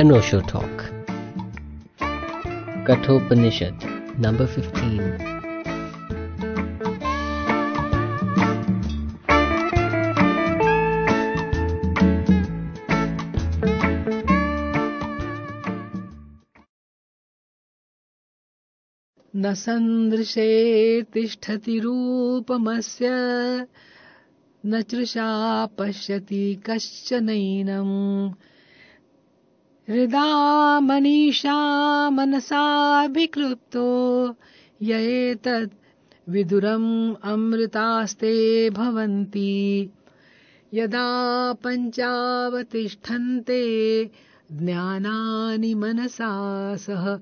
And नोशो talk Kathopanishad number fifteen न संदृशे तिष्ठति रूपमस्य न चृषा पश्यति कश्चनैनम् हृदा मनीषा मनसाभिक्लुप्तो य एतद् विदुरम् अमृतास्ते भवन्ति। यदा पञ्चावतिष्ठन्ते ज्ञानानि मनसा सह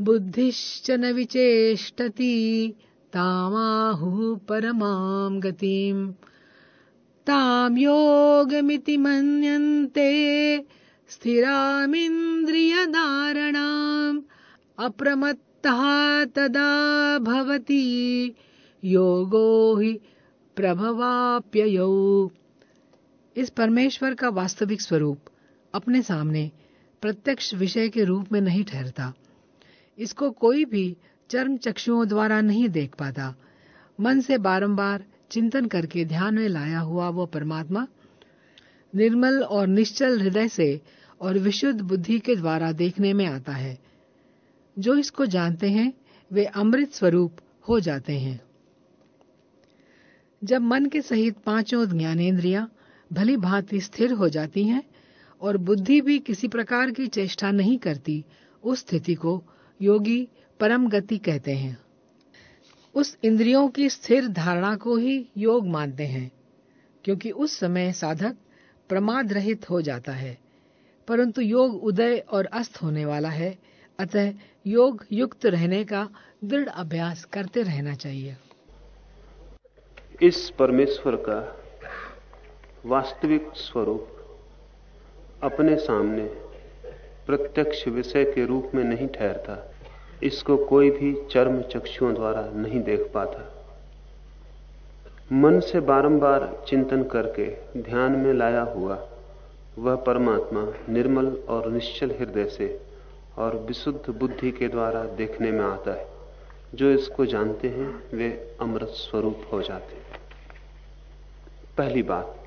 बुद्धिश्च न विचेष्टति तामाहुः परमां गतिम्। तां योगमिति मन्यन्ते स्थिरामिन्द्रियधारणाम् अप्रमत्तः तदा भवति। योगो हि प्रभवाप्ययौ। इस परमेश्वर का वास्तविक स्वरूप अपने सामने प्रत्यक्ष विषय के रूप में नहीं ठहरता। इसको कोई भी चर्म चक्षुओं द्वारा नहीं देख पाता। मन से बारंबार चिंतन करके ध्यान में लाया हुआ वो परमात्मा निर्मल और निश्चल हृदय से और विशुद्ध बुद्धि के द्वारा देखने में आता है। जो इसको जानते हैं, वे अमृत स्वरूप हो जाते हैं। जब मन के सहित पाँचों ज्ञानेन्द्रिया भली भांति स्थिर हो जाती हैं और बुद्धि भी किसी प्रकार की चेष्टा नहीं करती, उस स्थिति को योगी परम गति कहते हैं। उस इंद्रियों की स्थिर धारणा को ही योग मानते हैं, क्योंकि उस समय साधक प्रमाद रहित हो जाता है। परंतु योग उदय और अस्त होने वाला है। अतः योग युक्त रहने का दृढ़ अभ्यास करते रहना चाहिए। इस परमेश्वर का वास्तविक स्वरूप अपने सामने प्रत्यक्ष विषय के रूप में नहीं ठहरता। इसको कोई भी चर्म चक्षुओं द्वारा नहीं देख पाता। मन से बारंबार चिंतन करके ध्यान में लाया हुआ वह परमात्मा निर्मल और निश्चल हृदय से और विशुद्ध बुद्धि के द्वारा देखने में आता है। जो इसको जानते हैं, वे अमृत स्वरूप हो जाते हैं। पहली बात।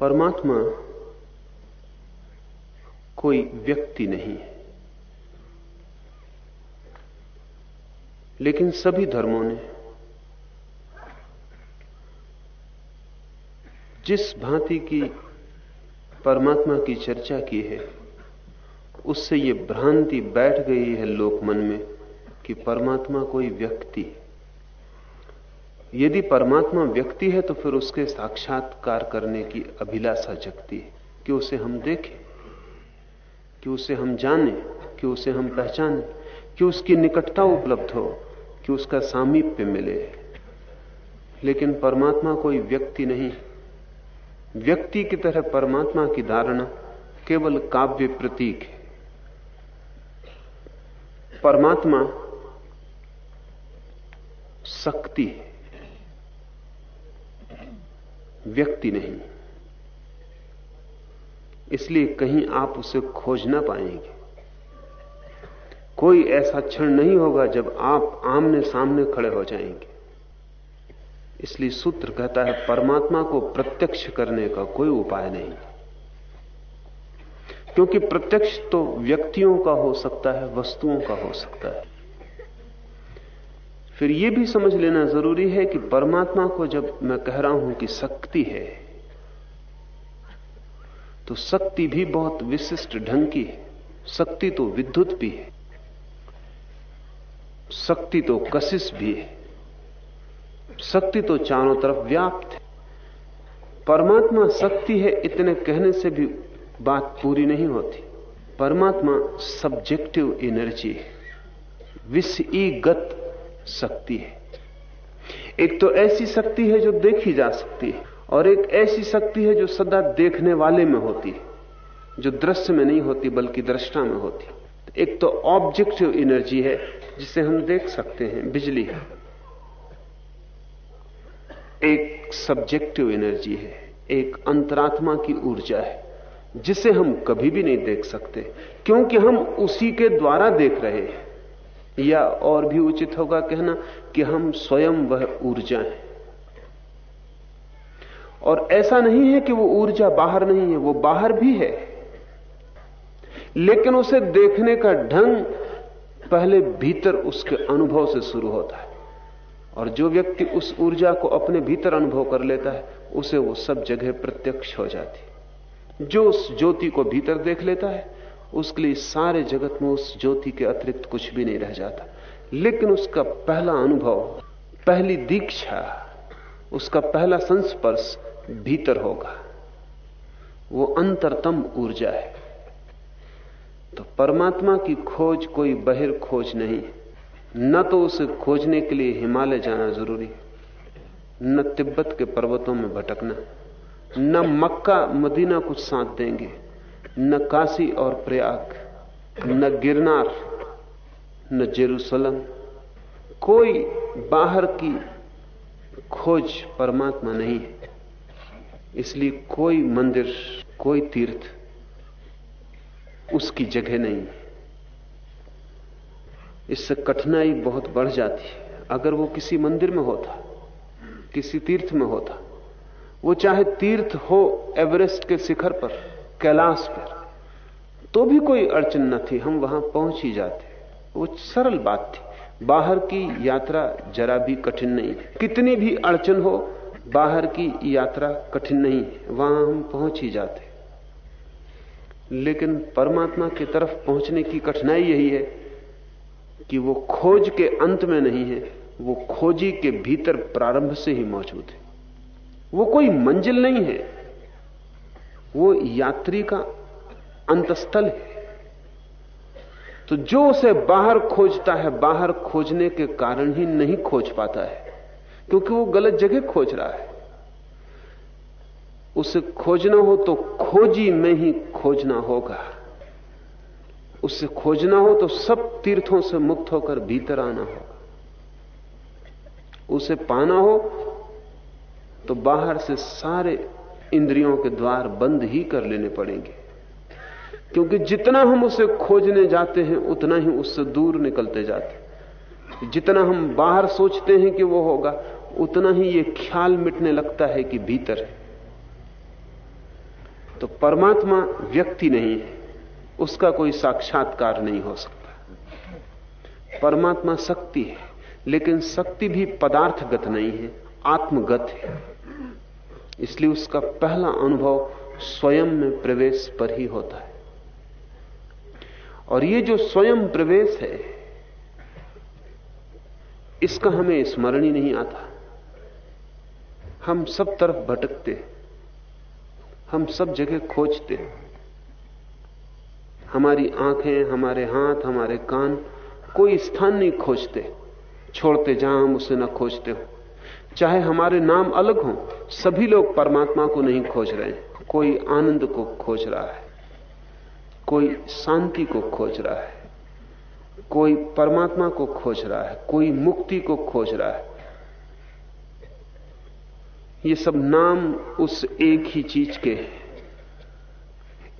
परमात्मा कोई व्यक्ति नहीं है। लेकिन सभी धर्मों ने जिस भांति की परमात्मा की चर्चा की है, उससे ये भ्रांति बैठ गई है लोक मन में कि परमात्मा कोई व्यक्ति यदि परमात्मा व्यक्ति है तो फिर उसके साक्षात्कार करने की अभिलाषा जगती है कि उसे हम देखें, कि उसे हम जाने, कि उसे हम पहचाने, कि उसकी निकटता उपलब्ध हो। कि उसका सामीप्य मिले। लेकिन परमात्मा कोई व्यक्ति नहीं। व्यक्ति की तरह परमात्मा की धारणा केवल काव्य प्रतीक है। परमात्मा शक्ति है। व्यक्ति नहीं। इसलिए कहीं आप उसे खोज ना पाएँगे। कोई ऐसा क्षण नहीं होगा जब आप आमने सामने खड़े हो जाएँगे। इसलिए सूत्र कहता है, परमात्मा को प्रत्यक्ष करने का कोई उपाय नहीं। क्योंकि प्रत्यक्ष तो व्यक्तियों का हो सकता है, वस्तुओं का हो सकता है। फिर यह भी समझ लेना ज़रूरी है कि परमात्मा को जब मैं कह रहा हूँ कि शक्ति है तो शक्ति भी बहुत विशिष्ट ढंग की है। शक्ति तो विद्युत भी है। शक्ति तो कशिश भी है। शक्ति तो चारों तरफ़ व्याप्त है। परमात्मा शक्ति है इतने कहने से भी बात पूरी नहीं होती। परमात्मा सब्जेक्टिव एनर्जी है। विषगत शक्ति है। एक तो ऐसी शक्ति है जो देखी जा सकती है और एक ऐसी शक्ति है जो सदा देखने वाले में होती है, जो दृश्य में नहीं होती, बल्कि दृष्टा में होती एक तो ऑब्जेक्टिव एनर्जी है जिसे हम देख सकते हैं, बिजली। है एक सब्जेक्टिव एनर्जी है, एक अंतरात्मा की ऊर्जा है, जिसे हम कभी भी नहीं देख सकते, क्योंकि हम उसी के द्वारा देख रहे हैं। या और भी उचित होगा कहना कि हम स्वयं वह ऊर्जा है। और ऐसा नहीं है कि वो ऊर्जा बाहर नहीं है, वो बाहर भी है। लेकिन उसे देखने का ढंग पहले भीतर उसके अनुभव से शुरू होता है। और जो व्यक्ति उस ऊर्जा को अपने भीतर अनुभव कर लेता है, उसे वो सब जगह प्रत्यक्ष हो जाती जो उस ज्योति को भीतर देख लेता है, उसके लिए सारे जगत में उस ज्योति के अतिरिक्त कुछ भी नहीं रह जाता। लेकिन उसका पहला अनुभव, पहली दीक्षा, उसका पहला संस्पर्श भीतर होगा। वो अंतरतम ऊर्जा है। तो परमात्मा की खोज कोई बहिर खोज नहीं न तो उसे खोजने के लिए हिमालय जाना ज़रूरी न तिब्बत के पर्वतों में भटकना। न मक्का, मदीना कुछ साथ देंगे। न काशी और प्रयाग। न गिरनार, न जेरूसलम। कोई बाहर की खोज परमात्मा नहीं है। इसलिए कोई मंदिर, कोई तीर्थ उसकी जगह नहीं है। इससे कठिनाई बहुत बढ़ जाती है। अगर वो किसी मंदिर में होता, किसी तीर्थ में होता, वो चाहे तीर्थ हो एवरेस्ट के शिखर पर, कैलाश पर तो भी कोई अड़चन न थी। हम वहाँ पहुँच ही जाते। वो सरल बात थी। बाहर की यात्रा जरा भी कठिन नहीं कितनी भी अड़चन हो, बाहर की यात्रा कठिन नहीं है। वहाँ हम पहुँच ही जाते। लेकिन परमात्मा की तरफ़ पहुँचने की कठिनाई यही है कि वो खोज के अंत में नहीं है, वो खोजी के भीतर प्रारंभ से ही मौजूद है। वो कोई मंजिल नहीं है, वो यात्री का अंतस्थल है। तो जो उसे बाहर खोजता है, बाहर खोजने के कारण ही नहीं खोज पाता है, क्योंकि वो गलत जगह खोज रहा है। उसे खोजना हो तो खोजी में ही खोजना होगा। उससे खोजना हो तो सब तीर्थों से मुक्त होकर भीतर आना होगा। उसे पाना हो तो बाहर से सारे इंद्रियों के द्वार बंद ही कर लेने पड़ेंगे। क्योंकि जितना हम उसे खोजने जाते हैं, उतना ही उससे दूर निकलते जाते हैं। जितना हम बाहर सोचते हैं कि वो होगा, उतना ही ये ख्याल मिटने लगता है कि भीतर है। तो परमात्मा व्यक्ति नहीं है। उसका कोई साक्षात्कार नहीं हो सकता। परमात्मा शक्ति है, लेकिन शक्ति भी पदार्थगत नहीं है, आत्मगत है। इसलिए उसका पहला अनुभव स्वयं में प्रवेश पर ही होता है। और ये जो स्वयं प्रवेश है, इसका हमें स्मरण ही नहीं आता। हम सब तरफ़ भटकते हैं। हम सब जगह खोजते हैं। हमारी आँखें, हमारे हाथ, हमारे कान कोई स्थान नहीं खोजते। छोड़ते जहाँ हम उसे न खोजते हो। चाहे हमारे नाम अलग हों, सभी लोग परमात्मा को नहीं खोज रहे हैं। कोई आनंद को खोज रहा है। कोई शांति को खोज रहा है। कोई परमात्मा को खोज रहा है। कोई मुक्ति को खोज रहा है। ये सब नाम उस एक ही चीज़ के हैं।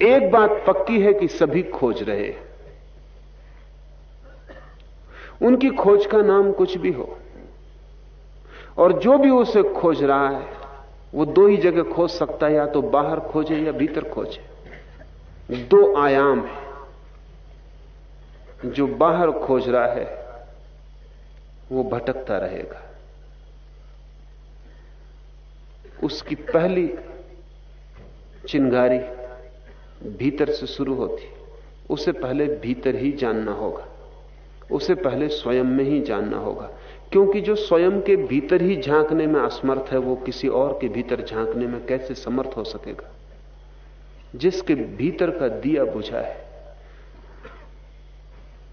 एक बात पक्की है कि सभी खोज रहे उनकी खोज का नाम कुछ भी हो। और जो भी उसे खोज रहा है, वो दो ही जगह खोज सकता है, या तो बाहर खोजे या भीतर खोजे। दो आयाम है। जो बाहर खोज रहा है, वो भटकता रहेगा। उसकी पहली चिंगारी भीतर से शुरू होती। उसे पहले भीतर ही जानना होगा। उसे पहले स्वयं में ही जानना होगा। क्योंकि जो स्वयं के भीतर ही झांकने में असमर्थ है, वो किसी और के भीतर झांकने में कैसे समर्थ हो सकेगा? जिसके भीतर का दिया बुझा है,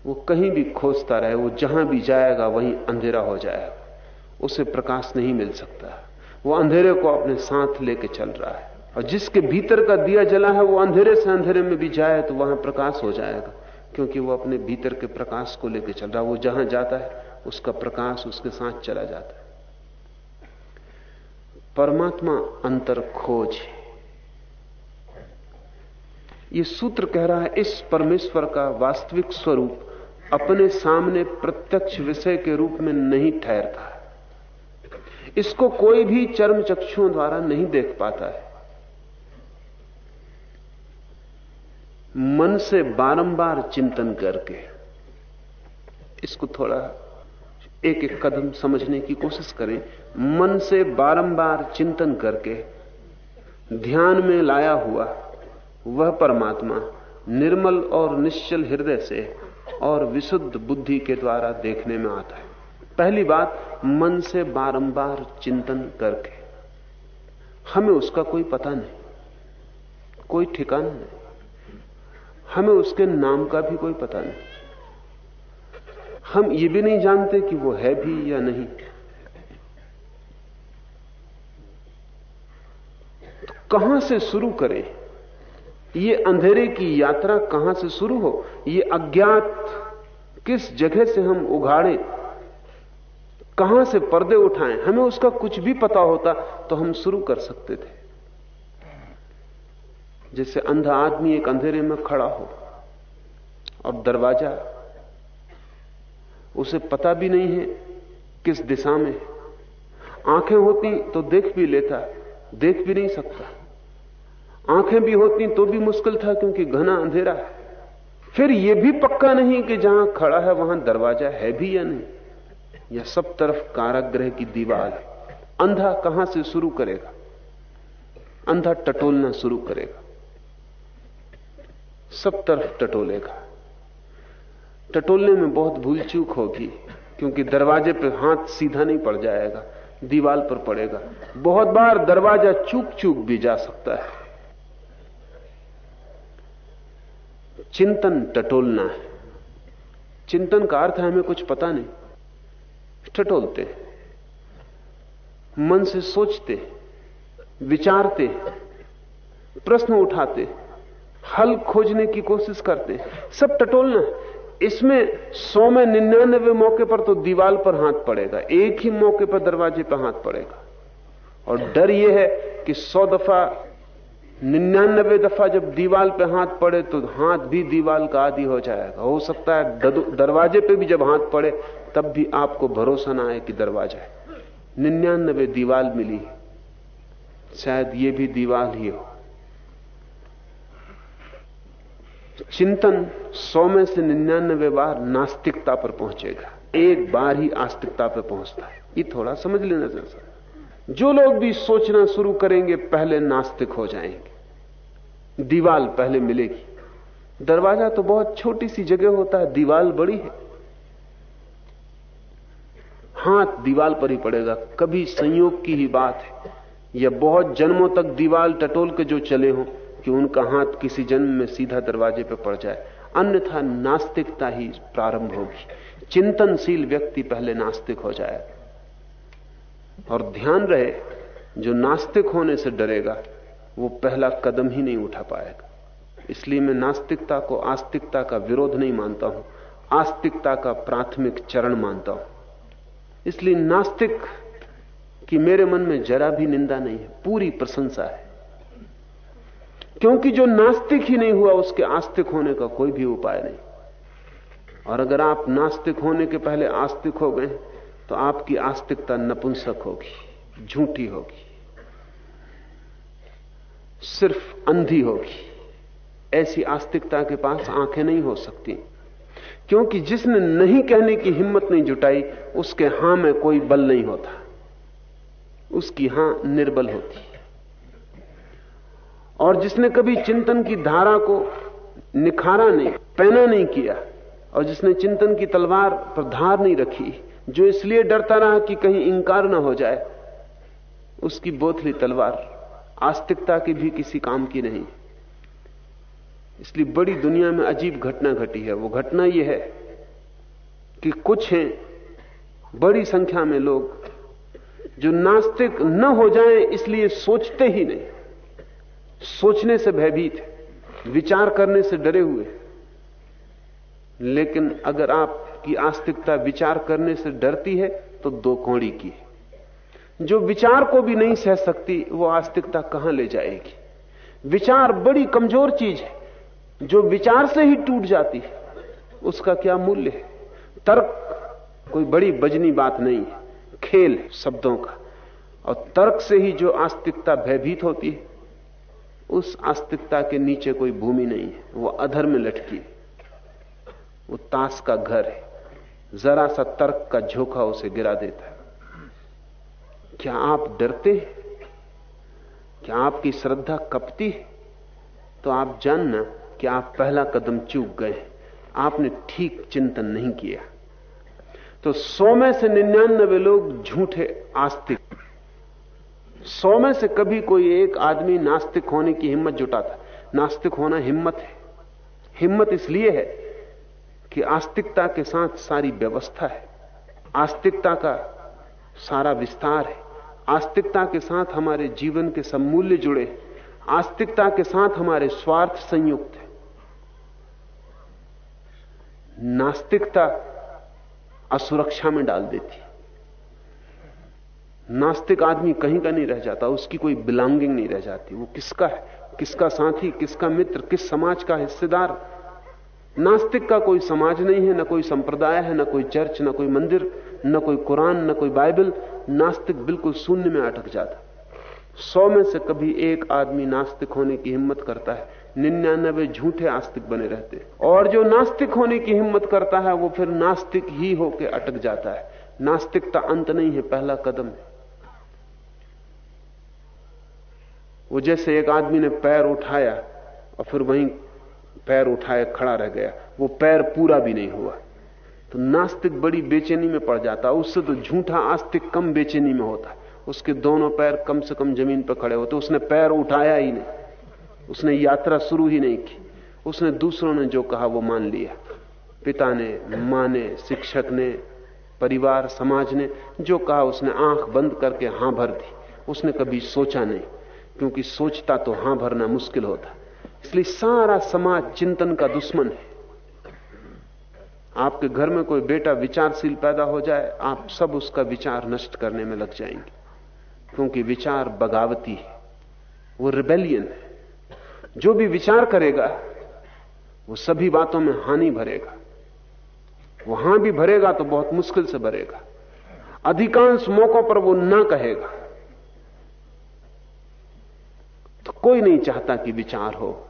वो कहीं भी खोजता रहे, वो जहाँ भी जाएगा, वहीं अंधेरा हो जाएगा। उसे प्रकाश नहीं मिल सकता। वो अंधेरे को अपने साथ लेके चल रहा है। और जिसके भीतर का दिया जला है, वो अंधेरे से अंधेरे में भी जाए तो वहाँ प्रकाश हो जाएगा। क्योंकि वो अपने भीतर के प्रकाश को लेकर चल रहा है। वो जहाँ जाता है, उसका प्रकाश उसके साथ चला जाता है। परमात्मा अंतर खोज ये सूत्र कह रहा है, इस परमेश्वर का वास्तविक स्वरूप अपने सामने प्रत्यक्ष विषय के रूप में नहीं ठहरता इसको कोई भी चर्म चक्षुओं द्वारा नहीं देख पाता है। मन से बारंबार चिंतन करके इसको थोड़ा एक एक कदम समझने की कोशिश करें। मन से बारंबार चिंतन करके ध्यान में लाया हुआ वह परमात्मा निर्मल और निश्चल हृदय से और विशुद्ध बुद्धि के द्वारा देखने में आता है। पहली बात, मन से बारंबार चिंतन करके। हमें उसका कोई पता नहीं, कोई ठिकाना नहीं। हमें उसके नाम का भी कोई पता नहीं। हम ये भी नहीं जानते कि वो है भी या नहीं। तो कहाँ से शुरू करें? ये अंधेरे की यात्रा कहाँ से शुरू हो? ये अज्ञात किस जगह से हम उघाड़े? कहाँ से पर्दे उठाएँ? हमें उसका कुछ भी पता होता तो हम शुरू कर सकते थे। जैसे अंधा आदमी एक अंधेरे में खड़ा हो और दरवाज़ा, उसे पता भी नहीं है किस दिशा में आँखें होती तो देख भी लेता, देख भी नहीं सकता। आँखें भी होती तो भी मुश्किल था क्योंकि घना अंधेरा है। फिर यह भी पक्का नहीं कि जहाँ खड़ा है वहाँ दरवाज़ा है भी या नहीं। या सब तरफ़ काराग्रह की दीवार है। अंधा कहाँ से शुरू करेगा? अंधा टटोलना शुरू करेगा। सब तरफ़ टटोलेगा। टटोलने में बहुत भूल चूक होगी, क्योंकि दरवाजे पर हाथ सीधा नहीं पड़ जाएगा दीवाल पर पड़ेगा। बहुत बार दरवाज़ा चूक चूक भी जा सकता है। चिंतन टटोलना है। चिंतन का अर्थ है हमें कुछ पता नहीं। टटोलते मन से सोचते विचारते प्रश्न उठाते हल खोजने की कोशिश करते सब टटोलना इसमें सौ में निन्यानवे मौके पर तो दीवाल पर हाथ पड़ेगा, एक ही मौके पर दरवाजे पर हाथ पड़ेगा। और डर यह है कि सौ दफ़ा निन्यानबे दफ़ा जब दीवाल पे हाथ पड़े तो हाथ भी दीवाल का आदि हो जाएगा। हो सकता है दरवाजे पे भी जब हाथ पड़े, तब भी आपको भरोसा ना आए कि दरवाज़ा है। निन्यानबे दीवाल मिली। शायद ये भी दीवाल ही हो। चिंतन सौ में से निन्यानबे बार नास्तिकता पर पहुंचेगा। एक बार ही आस्तिकता पर पहुँचता है। ये थोड़ा समझ लेना जैसा जो लोग भी सोचना शुरू करेंगे, पहले नास्तिक हो जाएँगे। दीवाल पहले मिलेगी। दरवाज़ा तो बहुत छोटी सी जगह होता है, दीवाल बड़ी है। हाथ दीवाल पर ही पड़ेगा, कभी संयोग की ही बात है। या बहुत जन्मों तक दीवाल टटोल के जो चले हों, कि उनका हाथ किसी जन्म में सीधा दरवाजे पर पड़ जाए। अन्यथा नास्तिकता ही प्रारंभ होगी। चिंतनशील व्यक्ति पहले नास्तिक हो जाए और ध्यान रहे, जो नास्तिक होने से डरेगा, वो पहला कदम ही नहीं उठा पाएगा। इसलिए मैं नास्तिकता को आस्तिकता का विरोध नहीं मानता हूँ, आस्तिकता का प्राथमिक चरण मानता हूँ। इसलिए नास्तिक की मेरे मन में जरा भी निंदा नहीं है, पूरी प्रशंसा है। क्योंकि जो नास्तिक ही नहीं हुआ, उसके आस्तिक होने का कोई भी उपाय नहीं। और अगर आप नास्तिक होने के पहले आस्तिक हो गए तो आपकी आस्तिकता नपुंसक होगी, झूठी होगी, सिर्फ़ अंधी होगी। ऐसी आस्तिकता के पास आँखें नहीं हो सकती, क्योंकि जिसने नहीं कहने की हिम्मत नहीं जुटाई, उसके हाँ में कोई बल नहीं होता। उसकी हाँ निर्बल होती। और जिसने कभी चिंतन की धारा को निखारा नहीं पैना नहीं किया, और जिसने चिंतन की तलवार पर धार नहीं रखी जो इसलिए डरता रहा कि कहीं इंकार ना हो जाए, उसकी बोथली तलवार, आस्तिकता की भी किसी काम की नहीं। इसलिए बड़ी दुनिया में अजीब घटना घटी है। वो घटना यह है कि कुछ हैं, बड़ी संख्या में लोग, जो नास्तिक न हो जाएँ इसलिए सोचते ही नहीं। सोचने से भयभीत विचार करने से डरे हुए लेकिन अगर आपकी आस्तिकता विचार करने से डरती है तो दो कौड़ी की है। जो विचार को भी नहीं सह सकती, वो आस्तिकता कहाँ ले जाएगी? विचार बड़ी कमज़ोर चीज़ है। जो विचार से ही टूट जाती है, उसका क्या मूल्य है? तर्क कोई बड़ी बजनी बात नहीं है। खेल शब्दों का। और तर्क से ही जो आस्तिकता भयभीत होती है, उस आस्तिकता के नीचे कोई भूमि नहीं है। वो अधर में लटकी है। वो ताश का घर है। जरा सा तर्क का झोंका उसे गिरा देता है। क्या आप डरते हैं? क्या आपकी श्रद्धा कपती है? तो आप जानना कि आप पहला कदम चूक गए आपने ठीक चिंतन नहीं किया। तो सौ में से निन्यानबे लोग झूठे आस्तिक सौ में से कभी कोई एक आदमी नास्तिक होने की हिम्मत जुटाता। नास्तिक होना हिम्मत है। हिम्मत इसलिए है कि आस्तिकता के साथ सारी व्यवस्था है। आस्तिकता का सारा विस्तार है। आस्तिकता के साथ हमारे जीवन के समूल्य जुड़े आस्तिकता के साथ हमारे स्वार्थ संयुक्त है। नास्तिकता असुरक्षा में डाल देती नास्तिक आदमी कहीं का नहीं रह जाता, उसकी कोई बिलोंगिंग नहीं रह जाती। वो किसका है? किसका साथी, किसका मित्र, किस समाज का हिस्सेदार? नास्तिक का कोई समाज नहीं है, न कोई संप्रदाय है, न कोई चर्च, न कोई मंदिर, न कोई कुरान, न कोई बाइबल। नास्तिक बिल्कुल शून्य में अटक जाता सौ में से कभी एक आदमी नास्तिक होने की हिम्मत करता है। निन्यानबे झूठे आस्तिक बने रहते और जो नास्तिक होने की हिम्मत करता है, वो फिर नास्तिक ही होकर अटक जाता है। नास्तिकता अंत नहीं है, पहला कदम है। वो जैसे एक आदमी ने पैर उठाया और फिर वहीं पैर उठाए खड़ा रह गया। वो पैर पूरा भी नहीं हुआ। तो नास्तिक बड़ी बेचैनी में पड़ जाता। उससे तो झूठा आस्तिक कम बेचैनी में होता। उसके दोनों पैर कम से कम ज़मीन पर खड़े होते। उसने पैर उठाया ही नहीं। उसने यात्रा शुरू ही नहीं की। उसने दूसरों ने जो कहा वो मान लिया। पिता ने, माँ ने, शिक्षक ने, परिवार, समाज ने जो कहा उसने आँख बंद करके हाँ भर दी। उसने कभी सोचा नहीं। क्योंकि सोचता तो हाँ भरना मुश्किल होता। इसलिए सारा समाज चिंतन का दुश्मन है। आपके घर में कोई बेटा विचारशील पैदा हो जाए, आप सब उसका विचार नष्ट करने में लग जाएँगे। क्योंकि विचार बगावती है। वो रिबेलियन है। जो भी विचार करेगा, वो सभी बातों में हानि भरेगा। वहाँ भी भरेगा तो बहुत मुश्किल से भरेगा। अधिकांश मौकों पर वो ना कहेगा। तो कोई नहीं चाहता कि विचार हो।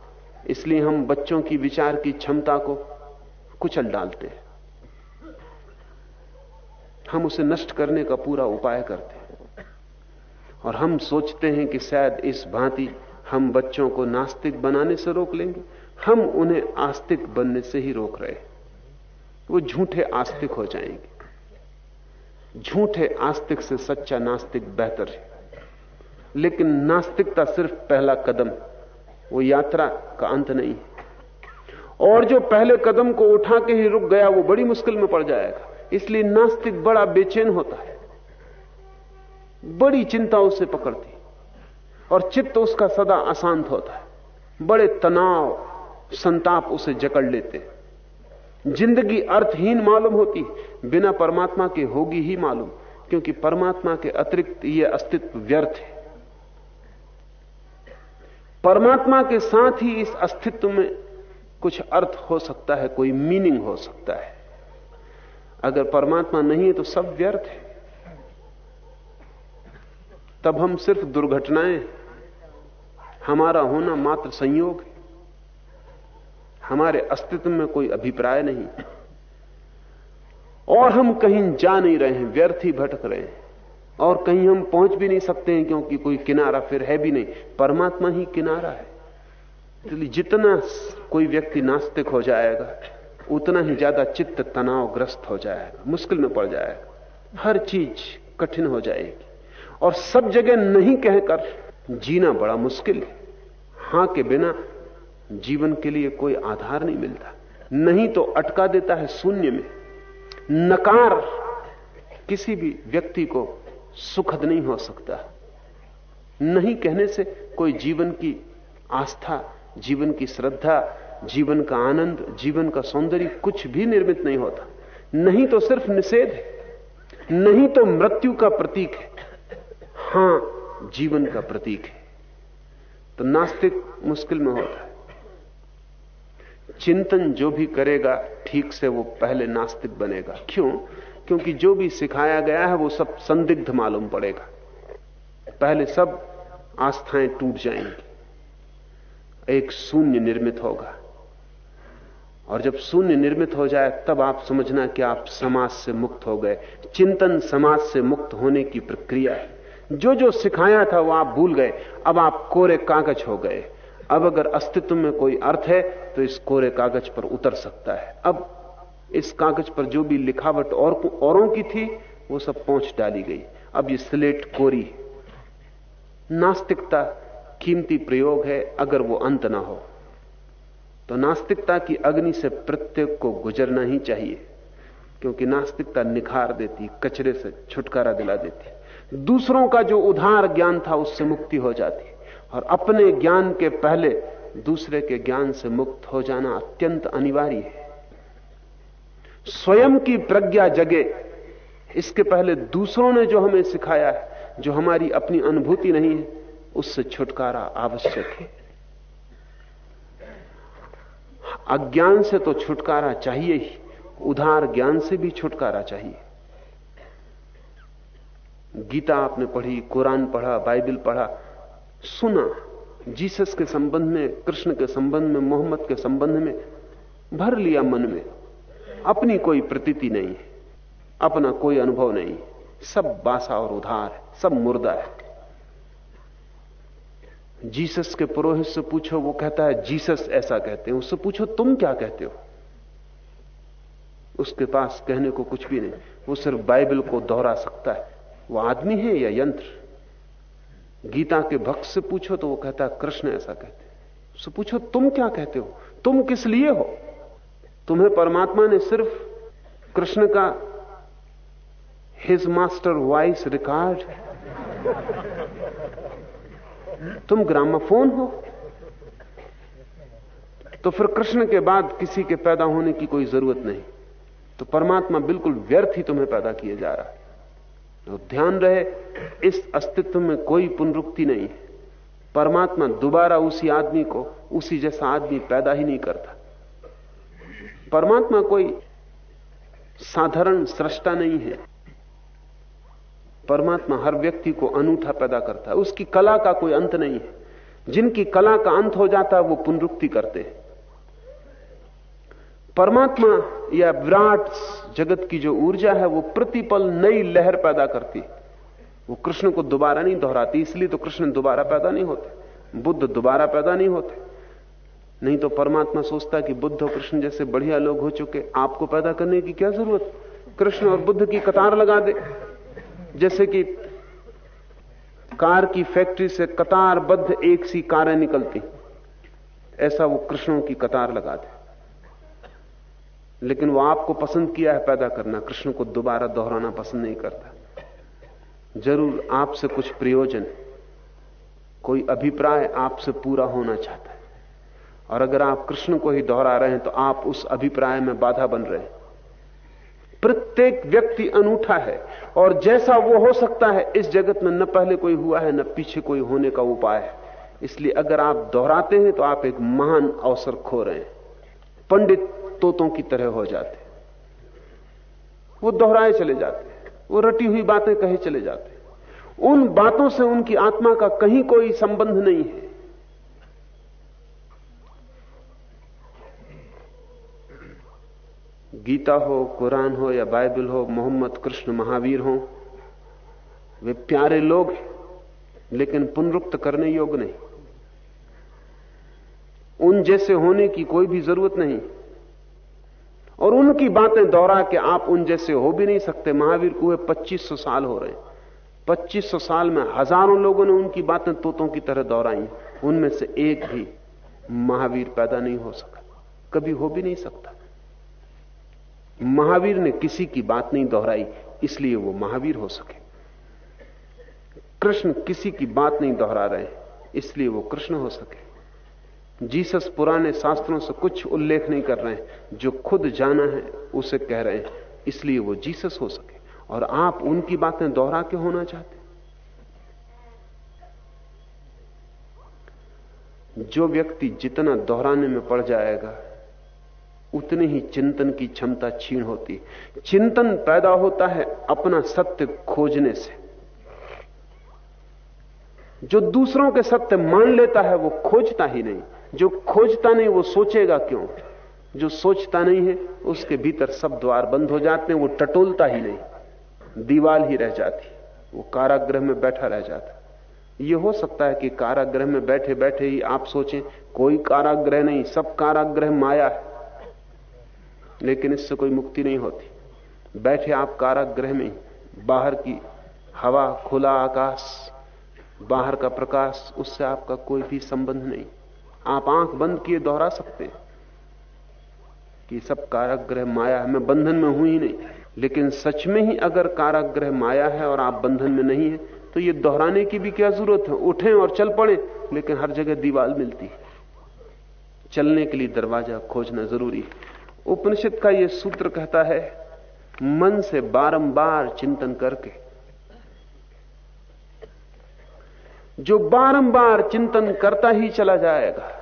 इसलिए हम बच्चों की विचार की क्षमता को कुचल डालते हैं। हम उसे नष्ट करने का पूरा उपाय करते हैं। और हम सोचते हैं कि शायद इस भांति हम बच्चों को नास्तिक बनाने से रोक लेंगे। हम उन्हें आस्तिक बनने से ही रोक रहे वो झूठे आस्तिक हो जाएँगे। झूठे आस्तिक से सच्चा नास्तिक बेहतर है। लेकिन नास्तिकता सिर्फ़ पहला कदम वो यात्रा का अंत नहीं है। और जो पहले कदम को उठा के ही रुक गया, वो बड़ी मुश्किल में पड़ जाएगा। इसलिए नास्तिक बड़ा बेचैन होता है। बड़ी चिंता उसे पकड़ती। और चित्त उसका सदा अशांत होता है। बड़े तनाव, संताप उसे जकड़ लेते। ज़िंदगी अर्थहीन मालूम होती। बिना परमात्मा के होगी ही मालूम। क्योंकि परमात्मा के अतिरिक्त यह अस्तित्व व्यर्थ है। परमात्मा के साथ ही इस अस्तित्व में कुछ अर्थ हो सकता है, कोई मीनिंग हो सकता है। अगर परमात्मा नहीं है तो सब व्यर्थ है। तब हम सिर्फ़ दुर्घटनाएँ हमारा होना मात्र संयोग है। हमारे अस्तित्व में कोई अभिप्राय नहीं। और हम कहीं जा नहीं रहे हैं, व्यर्थ ही भटक रहे हैं। और कहीं हम पहुँच भी नहीं सकते हैं क्योंकि कोई किनारा फिर है भी नहीं। परमात्मा ही किनारा है। इसलिए जितना कोई व्यक्ति नास्तिक हो जाएगा, उतना ही ज़्यादा चित्त तनावग्रस्त हो जाएगा, मुश्किल में पड़ जाएगा। हर चीज़ कठिन हो जाएगी। और सब जगह नहीं कहकर जीना बड़ा मुश्किल है। हाँ के बिना जीवन के लिए कोई आधार नहीं मिलता। नहीं तो अटका देता है शून्य में। नकार किसी भी व्यक्ति को सुखद नहीं हो सकता। नहीं कहने से कोई जीवन की आस्था, जीवन की श्रद्धा, जीवन का आनंद, जीवन का सौंदर्य कुछ भी निर्मित नहीं होता। नहीं तो सिर्फ़ निषेध है, नहीं तो मृत्यु का प्रतीक है। हाँ, जीवन का प्रतीक है। तो नास्तिक मुश्किल में होता है। चिंतन जो भी करेगा, ठीक से वो पहले नास्तिक बनेगा। क्यों? क्योंकि जो भी सिखाया गया है, वो सब संदिग्ध मालूम पड़ेगा। पहले सब आस्थाएँ टूट जाएँगी। एक शून्य निर्मित होगा। और जब शून्य निर्मित हो जाए, तब आप समझना कि आप समाज से मुक्त हो गए। चिंतन समाज से मुक्त होने की प्रक्रिया है। जो जो सिखाया था, वो आप भूल गए। अब आप कोरे कागज़ हो गए। अब अगर अस्तित्व में कोई अर्थ है तो इस कोरे कागज़ पर उतर सकता है। अब इस कागज़ पर जो भी लिखावट और औरों की थी, वो सब पहुँच डाली गई। अब ये स्लेट कोरी नास्तिकता कीमती प्रयोग है, अगर वो अंत ना हो। तो नास्तिकता की अग्नि से प्रत्येक को गुजरना ही चाहिए, क्योंकि नास्तिकता निखार देती, कचरे से छुटकारा दिला देती। दूसरों का जो उधार ज्ञान था, उससे मुक्ति हो जाती। और अपने ज्ञान के पहले दूसरे के ज्ञान से मुक्त हो जाना अत्यंत अनिवार्य है। स्वयं की प्रज्ञा जगे। इसके पहले दूसरों ने जो हमें सिखाया है, जो हमारी अपनी अनुभूति नहीं है, उससे छुटकारा आवश्यक है। अज्ञान से तो छुटकारा चाहिए ही, उधार ज्ञान से भी छुटकारा चाहिए। गीता आपने पढ़ी, कुरान पढ़ा, बाइबल पढ़ा, सुना, जीसस के संबंध में, कृष्ण के संबंध में, मोहम्मद के संबंध में, भर लिया मन में। अपनी कोई प्रतीति नहीं है, अपना कोई अनुभव नहीं सब बासा और उधार है, सब मुर्दा है। जीसस के पुरोहित से पूछो, वो कहता है, जीसस ऐसा कहते हैं। उससे पूछो, तुम क्या कहते हो? उसके पास कहने को कुछ भी नहीं। वो सिर्फ़ बाइबल को दोहरा सकता है। वो आदमी है या यंत्र? गीता के भक्त से पूछो तो वो कहता है, कृष्ण ऐसा कहते उससे पूछो, तुम क्या कहते हो? तुम किस लिए हो? तुम्हें परमात्मा ने सिर्फ़ कृष्ण का हिज मास्टर वॉइस रिकॉर्ड तुम ग्रामाफोन हो। तो फिर कृष्ण के बाद किसी के पैदा होने की कोई ज़रूरत नहीं। तो परमात्मा बिल्कुल व्यर्थ ही तुम्हें पैदा किए जा रहा है। तो ध्यान रहे, इस अस्तित्व में कोई पुनरुक्ति नहीं है। परमात्मा दोबारा उसी आदमी को, उसी जैसा आदमी पैदा ही नहीं करता। परमात्मा कोई साधारण सृष्टा नहीं है। परमात्मा हर व्यक्ति को अनूठा पैदा करता है। उसकी कला का कोई अंत नहीं है। जिनकी कला का अंत हो जाता है, वो पुनरुक्ति करते हैं। परमात्मा या विराट जगत की जो ऊर्जा है, वो प्रतिपल नई लहर पैदा करती वो कृष्ण को दोबारा नहीं दोहराती, इसलिए तो कृष्ण दोबारा पैदा नहीं होते। बुद्ध दोबारा पैदा नहीं होते। नहीं तो परमात्मा सोचता कि बुद्ध और कृष्ण जैसे बढ़िया लोग हो चुके, आपको पैदा करने की क्या ज़रूरत? कृष्ण और बुद्ध की कतार लगा दे। जैसे कि कार की फैक्ट्री से कतारबद्ध एक सी कारें निकलती, ऐसा वो कृष्णों की कतार लगा दे। लेकिन वो आपको पसंद किया है पैदा करना, कृष्ण को दोबारा दोहराना पसंद नहीं करता। ज़रूर आपसे कुछ प्रयोजन, कोई अभिप्राय आपसे पूरा होना चाहता है। और अगर आप कृष्ण को ही दोहरा रहे हैं तो आप उस अभिप्राय में बाधा बन रहे हैं। प्रत्येक व्यक्ति अनूठा है, और जैसा वो हो सकता है, इस जगत में न पहले कोई हुआ है, न पीछे कोई होने का उपाय है। इसलिए अगर आप दोहराते हैं तो आप एक महान अवसर खो रहे हैं। पंडित तोतों की तरह हो जाते वो दोहराए चले जाते वो रटी हुई बातें कहे चले जाते उन बातों से उनकी आत्मा का कहीं कोई संबंध नहीं है। गीता हो, कुरान हो या बाइबल हो, मोहम्मद, कृष्ण, महावीर हो। वे प्यारे लोग लेकिन पुनरुक्त करने योग्य नहीं। उन जैसे होने की कोई भी ज़रूरत नहीं। और उनकी बातें दोहरा के आप उन जैसे हो भी नहीं सकते। महावीर को 2500 साल हो रहे हैं। 2500 साल में हज़ारों लोगों ने उनकी बातें तोतों की तरह दोहराई। उनमें से एक भी महावीर पैदा नहीं हो सका। कभी हो भी नहीं सकता। महावीर ने किसी की बात नहीं दोहराई, इसलिए वो महावीर हो सके। कृष्ण किसी की बात नहीं दोहरा रहे, इसलिए वो कृष्ण हो सके। जीसस पुराने शास्त्रों से कुछ उल्लेख नहीं कर रहे हैं जो खुद जाना है, उसे कह रहे हैं, इसलिए वो जीसस हो सके। और आप उनकी बातें दोहरा के होना चाहते जो व्यक्ति जितना दोहराने में पड़ जाएगा उतने ही चिंतन की क्षमता छीण होती। चिंतन पैदा होता है अपना सत्य खोजने से। जो दूसरों के सत्य मान लेता है, वो खोजता ही नहीं। जो खोजता नहीं, वो सोचेगा क्यों? जो सोचता नहीं है, उसके भीतर सब द्वार बंद हो जाते हैं, वो टटोलता ही नहीं। दीवाल ही रह जाती, वो कारागृह में बैठा रह जाता। ये हो सकता है कि कारागृह में बैठे बैठे ही आप सोचें, कोई कारागृह नहीं, सब कारागृह माया है। लेकिन इससे कोई मुक्ति नहीं होती। बैठे आप कारागृह में, बाहर की हवा, खुला आकाश, बाहर का प्रकाश, उससे आपका कोई भी संबंध नहीं। आप आँख बंद किए दोहरा सकते कि सब कारागृह माया है। मैं बंधन में हूँ ही नहीं, लेकिन सच में ही अगर कारागृह माया है और आप बंधन में नहीं है तो ये दोहराने की भी क्या ज़रूरत है? उठें और चल पड़े, लेकिन हर जगह दीवाल मिलती है। चलने के लिए दरवाज़ा खोजना ज़रूरी है। उपनिषद का यह सूत्र कहता है, मन से बारंबार चिंतन करके। जो बारंबार चिंतन करता ही चला जाएगा,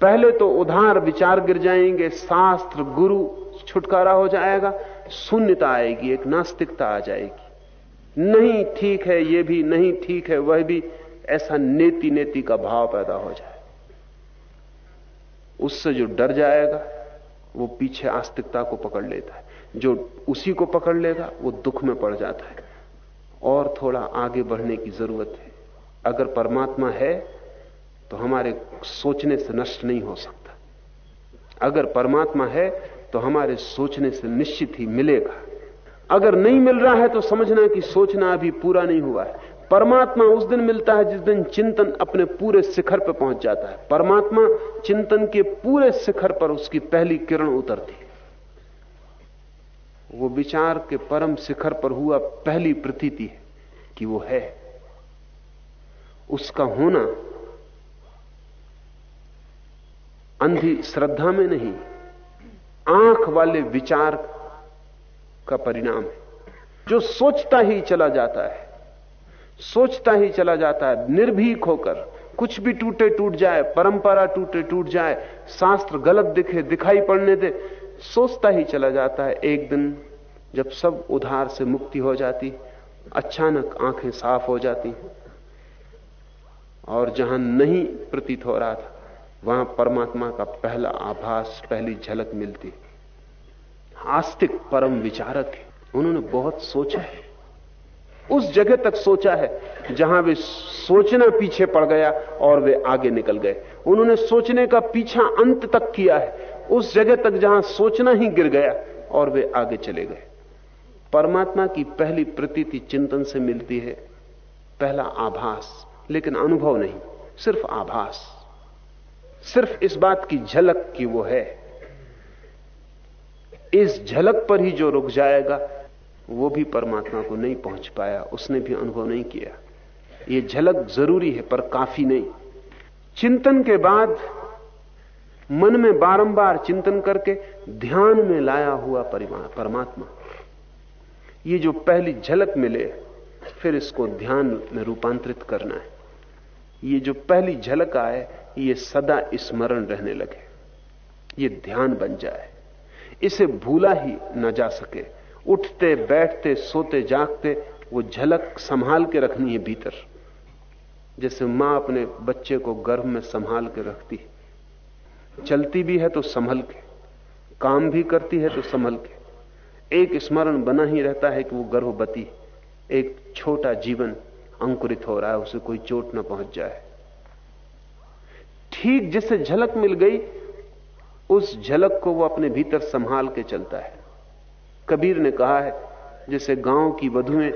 पहले तो उधार विचार गिर जाएँगे, शास्त्र, गुरु छुटकारा हो जाएगा, शून्यता आएगी, एक नास्तिकता आ जाएगी। नहीं ठीक है, ये भी नहीं ठीक है, वह भी ऐसा नेति नेति का भाव पैदा हो जाए। उससे जो डर जाएगा वो पीछे आस्तिकता को पकड़ लेता है। जो उसी को पकड़ लेगा, वो दुख में पड़ जाता है। और थोड़ा आगे बढ़ने की ज़रूरत है। अगर परमात्मा है तो हमारे सोचने से नष्ट नहीं हो सकता। अगर परमात्मा है तो हमारे सोचने से निश्चित ही मिलेगा। अगर नहीं मिल रहा है तो समझना कि सोचना अभी पूरा नहीं हुआ है। परमात्मा उस दिन मिलता है जिस दिन चिंतन अपने पूरे शिखर पर पहुँच जाता है। परमात्मा चिंतन के पूरे शिखर पर उसकी पहली किरण उतरती वो विचार के परम शिखर पर हुआ पहली प्रतीति है कि वो है। उसका होना अंधी श्रद्धा में नहीं, आँख वाले विचार का परिणाम है। जो सोचता ही चला जाता है सोचता ही चला जाता है, निर्भीक होकर। कुछ भी टूटे टूट जाए, परंपरा टूटे टूट जाए, शास्त्र गलत दिखे, दिखाई पड़ने दे, सोचता ही चला जाता है। एक दिन जब सब उधार से मुक्ति हो जाती, अचानक आँखें साफ़ हो जाती और जहाँ नहीं प्रतीत हो रहा था, वहाँ परमात्मा का पहला आभास, पहली झलक मिलती। आस्तिक परम विचारक उन्होंने बहुत सोचा है। उस जगह तक सोचा है जहाँ वे सोचना पीछे पड़ गया और वे आगे निकल गए। उन्होंने सोचने का पीछा अंत तक किया है। उस जगह तक जहाँ सोचना ही गिर गया और वे आगे चले गए। परमात्मा की पहली प्रतीति चिंतन से मिलती है। पहला आभास, लेकिन अनुभव नहीं, सिर्फ़ आभास। सिर्फ़ इस बात की झलक कि वो है। इस झलक पर ही जो रुक जाएगा वो भी परमात्मा को नहीं पहुँच पाया, उसने भी अनुभव नहीं किया। ये झलक ज़रूरी है, पर काफ़ी नहीं। चिंतन के बाद मन में बारंबार चिंतन करके ध्यान में लाया हुआ परमात्मा। ये जो पहली झलक मिले, फिर इसको ध्यान में रूपांतरित करना है। ये जो पहली झलक आए, ये सदा स्मरण रहने लगे। ये ध्यान बन जाए। इसे भूला ही न जा सके। उठते, बैठते, सोते, जागते, वो झलक संभाल के रखनी है भीतर, जैसे माँ अपने बच्चे को गर्भ में संभाल के रखती है। चलती भी है तो संभल के, काम भी करती है तो संभल के। एक स्मरण बना ही रहता है कि वो गर्भवती एक छोटा जीवन अंकुरित हो रहा है, उसे कोई चोट ना पहुँच जाए। ठीक जिसे झलक मिल गई, उस झलक को वो अपने भीतर संभाल के चलता है। कबीर ने कहा है, जैसे गाँव की वधुएँ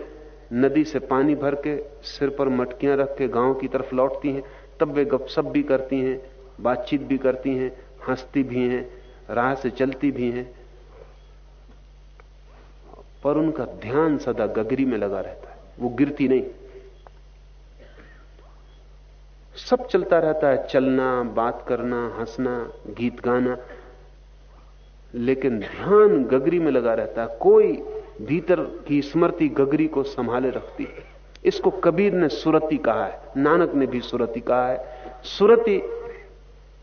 नदी से पानी भर के सिर पर मटकियाँ रख के गाँव की तरफ़ लौटती हैं, तब वे गपशप भी करती हैं, बातचीत भी करती हैं, हंसती भी हैं, राह से चलती भी हैं। पर उनका ध्यान सदा गगरी में लगा रहता है, वो गिरती नहीं। सब चलता रहता है, चलना, बात करना, हंसना, गीत गाना लेकिन ध्यान गगरी में लगा रहता है। कोई भीतर की स्मृति गगरी को संभाले रखती है। इसको कबीर ने सुरति कहा है, नानक ने भी सुरति कहा है। सुरति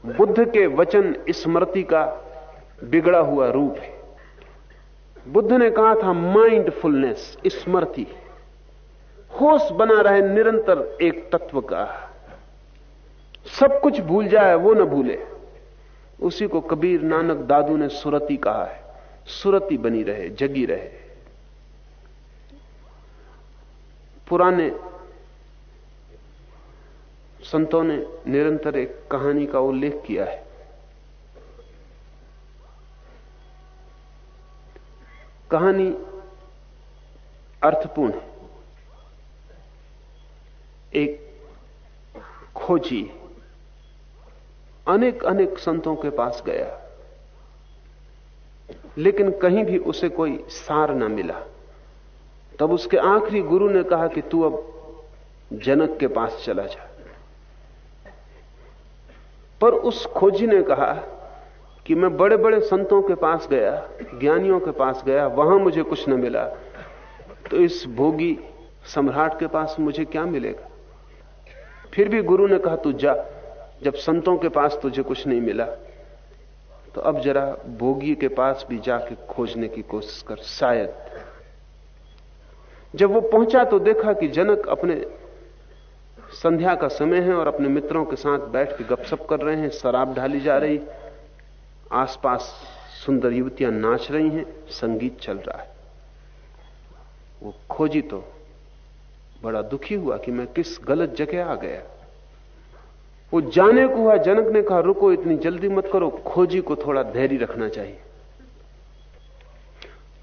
बुद्ध के वचन स्मृति का बिगड़ा हुआ रूप है। बुद्ध ने कहा था माइंडफुलनेस स्मृति, होश बना रहे निरंतर एक तत्व का। सब कुछ भूल जाए, वो न भूले। उसी को कबीर नानक दादू ने सुरति कहा है। सुरति बनी रहे, जगी रहे। पुराने संतों ने निरंतर एक कहानी का उल्लेख किया है। कहानी अर्थपूर्ण है। एक खोजी अनेक अनेक संतों के पास गया। लेकिन कहीं भी उसे कोई सार ना मिला। तब उसके आखिरी गुरु ने कहा कि तू अब जनक के पास चला जा। पर उस खोजी ने कहा कि मैं बड़े बड़े संतों के पास गया, ज्ञानियों के पास गया, वहाँ मुझे कुछ न मिला। तो इस भोगी सम्राट के पास मुझे क्या मिलेगा? फिर भी गुरु ने कहा, तू जा। जब संतों के पास तुझे कुछ नहीं मिला तो अब जरा भोगी के पास भी जाके खोजने की कोशिश कर, शायद। जब वो पहुँचा तो देखा कि जनक अपने संध्या का समय है और अपने मित्रों के साथ बैठ के गपशप कर रहे हैं, शराब ढाली जा रही, आसपास सुंदर युवतियाँ नाच रही हैं, संगीत चल रहा है। वो खोजी तो बड़ा दुखी हुआ कि मैं किस गलत जगह आ गया। वो जाने को हुआ जनक ने कहा, रुको, इतनी जल्दी मत करो, खोजी को थोड़ा धैर्य रखना चाहिए।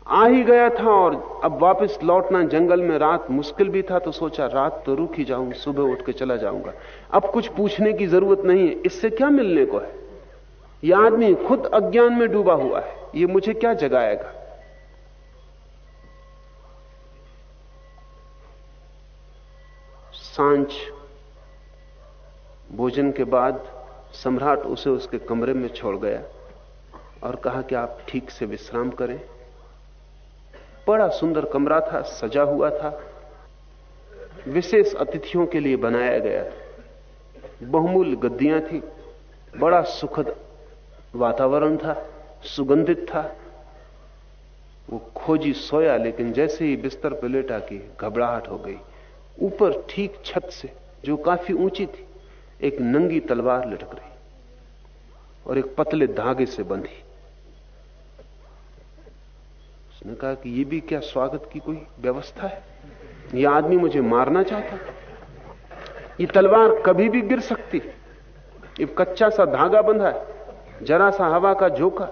आ ही गया था और अब वापस लौटना जंगल में रात मुश्किल भी था तो सोचा, रात तो रुक ही जाऊँ, सुबह उठ के चला जाऊँगा। अब कुछ पूछने की ज़रूरत नहीं है, इससे क्या मिलने को है? यह आदमी खुद अज्ञान में डूबा हुआ है, ये मुझे क्या जगाएगा? साँझ भोजन के बाद सम्राट उसे उसके कमरे में छोड़ गया और कहा कि आप ठीक से विश्राम करें। बड़ा सुंदर कमरा था, सजा हुआ था। विशेष अतिथियों के लिए बनाया गया था। बहुमूल्य गद्दियाँ थी, बड़ा सुखद वातावरण था, सुगंधित था। वो खोजी सोया, लेकिन जैसे ही बिस्तर पर लेटा की घबराहट हो गई। ऊपर ठीक छत से, जो काफ़ी ऊँची थी एक नंगी तलवार लटक रही और एक पतले धागे से बंधी। उसने कहा कि ये भी क्या स्वागत की कोई व्यवस्था है? यह आदमी मुझे मारना चाहता ये तलवार कभी भी गिर सकती। ये कच्चा सा धागा बंधा है, जरा सा हवा का झोंका।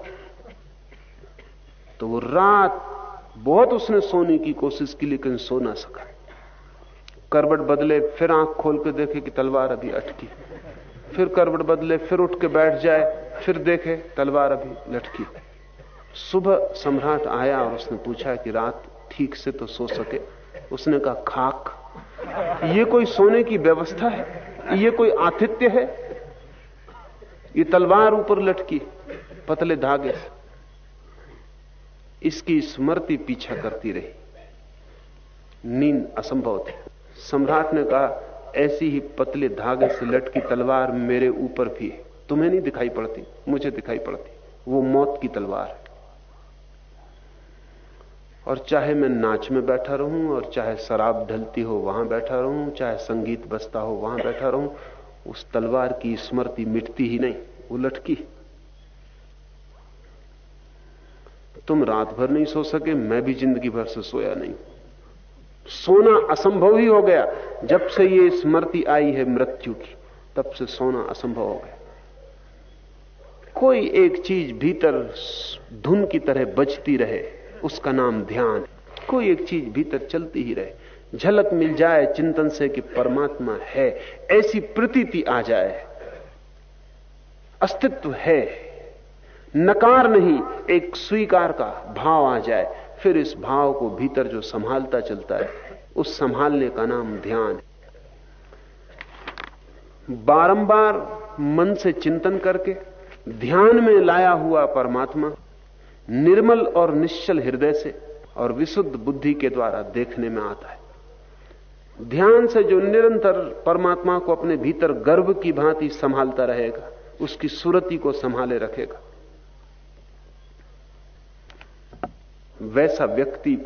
तो वो रात बहुत उसने सोने की कोशिश की, लेकिन सो ना सका। करवट बदले, फिर आँख खोल के देखे कि तलवार अभी अटकी। फिर करवट बदले, फिर उठ के बैठ जाए, फिर देखे तलवार अभी लटकी। सुबह सम्राट आया और उसने पूछा कि रात ठीक से तो सो सके। उसने कहा, खाक, ये कोई सोने की व्यवस्था है? ये कोई आतिथ्य है? ये तलवार ऊपर लटकी, पतले धागे से। इसकी स्मृति पीछा करती रही। नींद असंभव थी। सम्राट ने कहा, ऐसी ही पतले धागे से लटकी तलवार मेरे ऊपर भी है। तुम्हें नहीं दिखाई पड़ती, मुझे दिखाई पड़ती। वो मौत की तलवार है। और चाहे मैं नाच में बैठा रहूँ, और चाहे शराब ढलती हो वहाँ बैठा रहूँ, चाहे संगीत बजता हो वहाँ बैठा रहूँ, उस तलवार की स्मृति मिटती ही नहीं, वो लटकी तुम रात भर नहीं सो सके, मैं भी ज़िंदगी भर से सोया नहीं सोना असंभव ही हो गया। जब से ये स्मृति आई है मृत्यु की, तब से सोना असंभव हो गया। कोई एक चीज़ भीतर धुन की तरह बजती रहे, उसका नाम ध्यान। कोई एक चीज़ भीतर चलती ही रहे। झलक मिल जाए चिंतन से कि परमात्मा है, ऐसी प्रतीति आ जाए। अस्तित्व है, नकार नहीं, एक स्वीकार का भाव आ जाए। फिर इस भाव को भीतर जो संभालता चलता है, उस संभालने का नाम ध्यान है। बारंबार मन से चिंतन करके ध्यान में लाया हुआ परमात्मा निर्मल और निश्चल हृदय से और विशुद्ध बुद्धि के द्वारा देखने में आता है। ध्यान से जो निरंतर परमात्मा को अपने भीतर गर्भ की भांति संभालता रहेगा, उसकी सुरति को संभाले रखेगा। वैसा व्यक्ति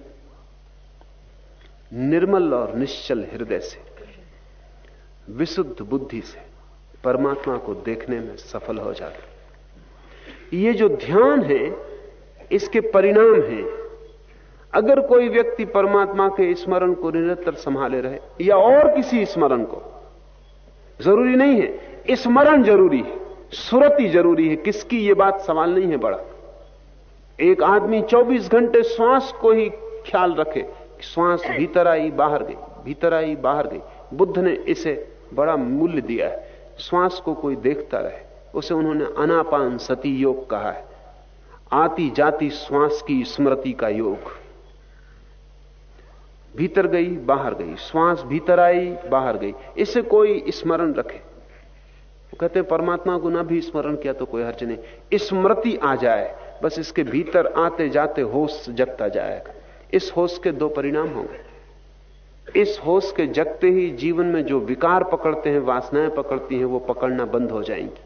निर्मल और निश्चल हृदय से, विशुद्ध बुद्धि से परमात्मा को देखने में सफल हो जाता ये जो ध्यान है, इसके परिणाम है। अगर कोई व्यक्ति परमात्मा के स्मरण को निरंतर संभाले रहे, या और किसी स्मरण को, ज़रूरी नहीं है। स्मरण ज़रूरी है, सुरति ज़रूरी है, किसकी यह बात सवाल नहीं है बड़ा। एक आदमी 24 घंटे श्वास को ही ख्याल रखे श्वास भीतर आई, बाहर गई, भीतर आई, बाहर गई। बुद्ध ने इसे बड़ा मूल्य दिया है। श्वास को कोई देखता रहे, उसे उन्होंने अनापान सती योग कहा है। आती जाती श्वास की स्मृति का योग। भीतर गई, बाहर गई श्वास भीतर आई, बाहर गई। इसे कोई स्मरण रखे। वो कहते परमात्मा को ना भी स्मरण किया तो कोई हर्ज नहीं। स्मृति आ जाए बस इसके भीतर आते जाते होश जगता जाएगा। इस होश के दो परिणाम होंगे। इस होश के जगते ही जीवन में जो विकार पकड़ते हैं, वासनाएँ पकड़ती हैं, वो पकड़ना बंद हो जाएँगी।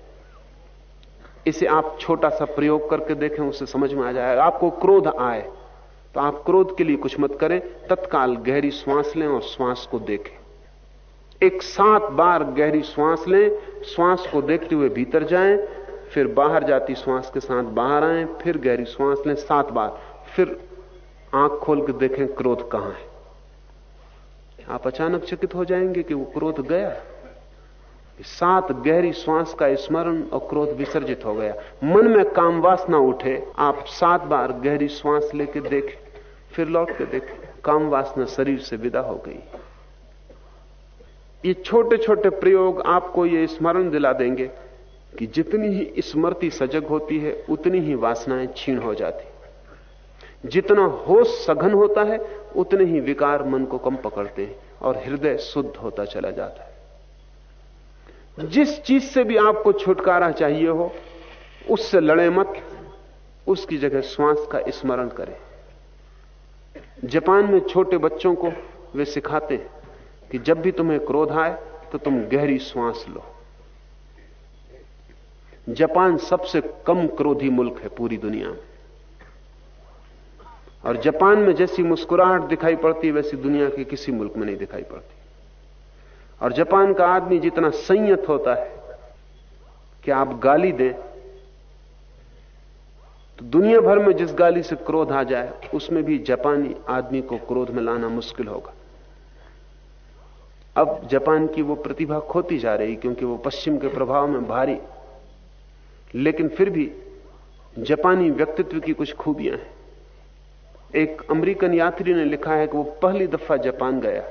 इसे आप छोटा सा प्रयोग करके देखें, उसे समझ में आ जाएगा। आपको क्रोध आए तो आप क्रोध के लिए कुछ मत करें। तत्काल गहरी श्वास लें और श्वास को देखें। एक सात बार गहरी श्वास लें, श्वास को देखते हुए भीतर जाएँ फिर बाहर जाती श्वास के साथ बाहर आए, फिर गहरी श्वास लें, सात बार। फिर आँख खोल के देखें क्रोध कहाँ है। आप अचानक चकित हो जाएँगे कि वो क्रोध गया। सात गहरी श्वास का स्मरण और क्रोध विसर्जित हो गया। मन में काम वासना उठे, आप सात बार गहरी श्वास लेके देखें, फिर लौट के देखें, काम वासना शरीर से विदा हो गई। ये छोटे छोटे प्रयोग आपको ये स्मरण दिला देंगे। कि जितनी ही स्मृति सजग होती है, उतनी ही वासनाएँ छीण हो जाती जितना होश सघन होता है, उतने ही विकार मन को कम पकड़ते हैं और हृदय शुद्ध होता चला जाता है। जिस चीज़ से भी आपको छुटकारा चाहिए हो, उससे लड़े मत, उसकी जगह श्वास का स्मरण करें। जापान में छोटे बच्चों को वे सिखाते हैं कि जब भी तुम्हें क्रोध आए तो तुम गहरी श्वास लो। जापान सबसे कम क्रोधी मुल्क है पूरी दुनिया में। और जापान में जैसी मुस्कुराहट दिखाई पड़ती, वैसी दुनिया के किसी मुल्क में नहीं दिखाई पड़ती। और जापान का आदमी जितना संयत होता है कि आप गाली दें तो दुनिया भर में जिस गाली से क्रोध आ जाए, उसमें भी जापानी आदमी को क्रोध में लाना मुश्किल होगा। अब जापान की वो प्रतिभा खोती जा रही, क्योंकि वो पश्चिम के प्रभाव में भारी लेकिन फिर भी जापानी व्यक्तित्व की कुछ खूबियाँ हैं। एक अमेरिकन यात्री ने लिखा है कि वो पहली दफ़ा जापान गया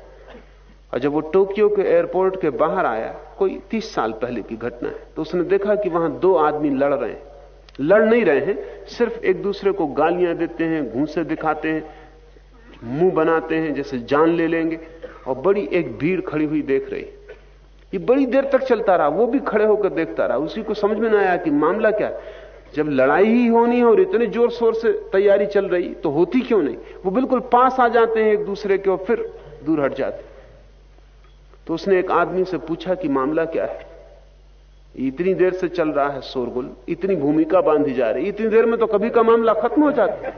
और जब वो टोक्यो के एयरपोर्ट के बाहर आया, कोई तीस साल पहले की घटना है तो उसने देखा कि वहाँ दो आदमी लड़ रहे हैं। लड़ नहीं रहे हैं, सिर्फ़ एक दूसरे को गालियाँ देते हैं, घूसे दिखाते हैं, मुँह बनाते हैं, जैसे जान ले लेंगे और बड़ी एक भीड़ खड़ी हुई देख रही ये बड़ी देर तक चलता रहा, वो भी खड़े होकर देखता रहा। उसी को समझ में ना आया कि मामला क्या है। जब लड़ाई ही होनी है और इतने ज़ोर शोर से तैयारी चल रही तो होती क्यों नहीं? वो बिल्कुल पास आ जाते हैं एक दूसरे के और फिर दूर हट जाते तो उसने एक आदमी से पूछा कि मामला क्या है? इतनी देर से चल रहा है शोरगुल, इतनी भूमिका बांधी जा रही, इतनी देर में तो कभी का मामला खत्म हो जाता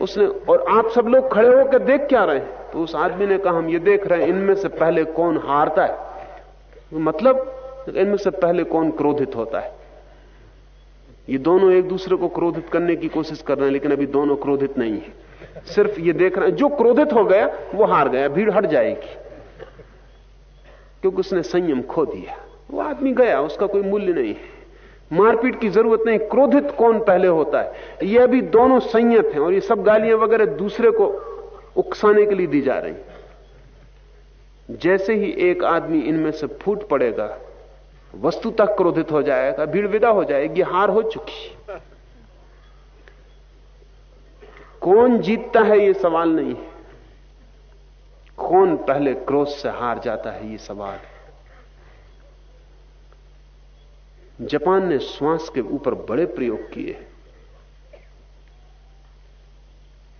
उसने, और आप सब लोग खड़े होकर देख क्या रहे हैं? तो उस आदमी ने कहा, हम ये देख रहे हैं, इनमें से पहले कौन हारता है? मतलब इनमें से पहले कौन क्रोधित होता है? ये दोनों एक दूसरे को क्रोधित करने की कोशिश कर रहे हैं, लेकिन अभी दोनों क्रोधित नहीं है। सिर्फ़ ये देख रहे हैं, जो क्रोधित हो गया, वो हार गया, भीड़ हट जाएगी। क्योंकि उसने संयम खो दिया। वो आदमी गया, उसका कोई मूल्य नहीं है। मारपीट की ज़रूरत नहीं, क्रोधित कौन पहले होता है? ये अभी दोनों संयत हैं, और ये सब गालियाँ वगैरह दूसरे को उकसाने के लिए दी जा रही जैसे ही एक आदमी इनमें से फूट पड़ेगा, वस्तु तक क्रोधित हो जाएगा भीड़ विदा हो जाएगी, हार हो चुकी। कौन जीतता है ये सवाल नहीं है। कौन पहले क्रोध से हार जाता है ये सवाल है। जापान ने श्वास के ऊपर बड़े प्रयोग किए।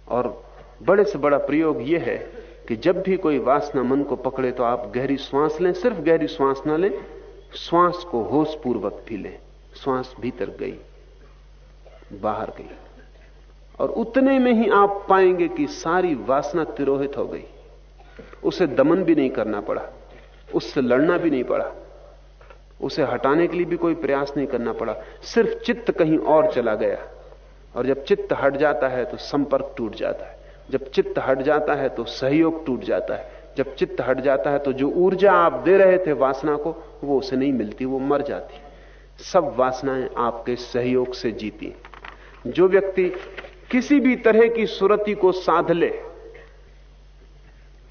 और बड़े से बड़ा प्रयोग यह है कि जब भी कोई वासना मन को पकड़े तो आप गहरी श्वास लें, सिर्फ़ गहरी श्वास ना लें, श्वास को होश पूर्वक भी लें। श्वास भीतर गई, बाहर गई। और उतने में ही आप पाएँगे कि सारी वासना तिरोहित हो गई। उसे दमन भी नहीं करना पड़ा, उससे लड़ना भी नहीं पड़ा, उसे हटाने के लिए भी कोई प्रयास नहीं करना पड़ा। सिर्फ़ चित्त कहीं और चला गया, और जब चित्त हट जाता है तो संपर्क टूट जाता है। जब चित्त हट जाता है तो सहयोग टूट जाता है। जब चित्त हट जाता है तो जो ऊर्जा आप दे रहे थे वासना को, वो उसे नहीं मिलती, वो मर जाती। सब वासनाएँ आपके सहयोग से जीती। जो व्यक्ति किसी भी तरह की सुरति को साध ले,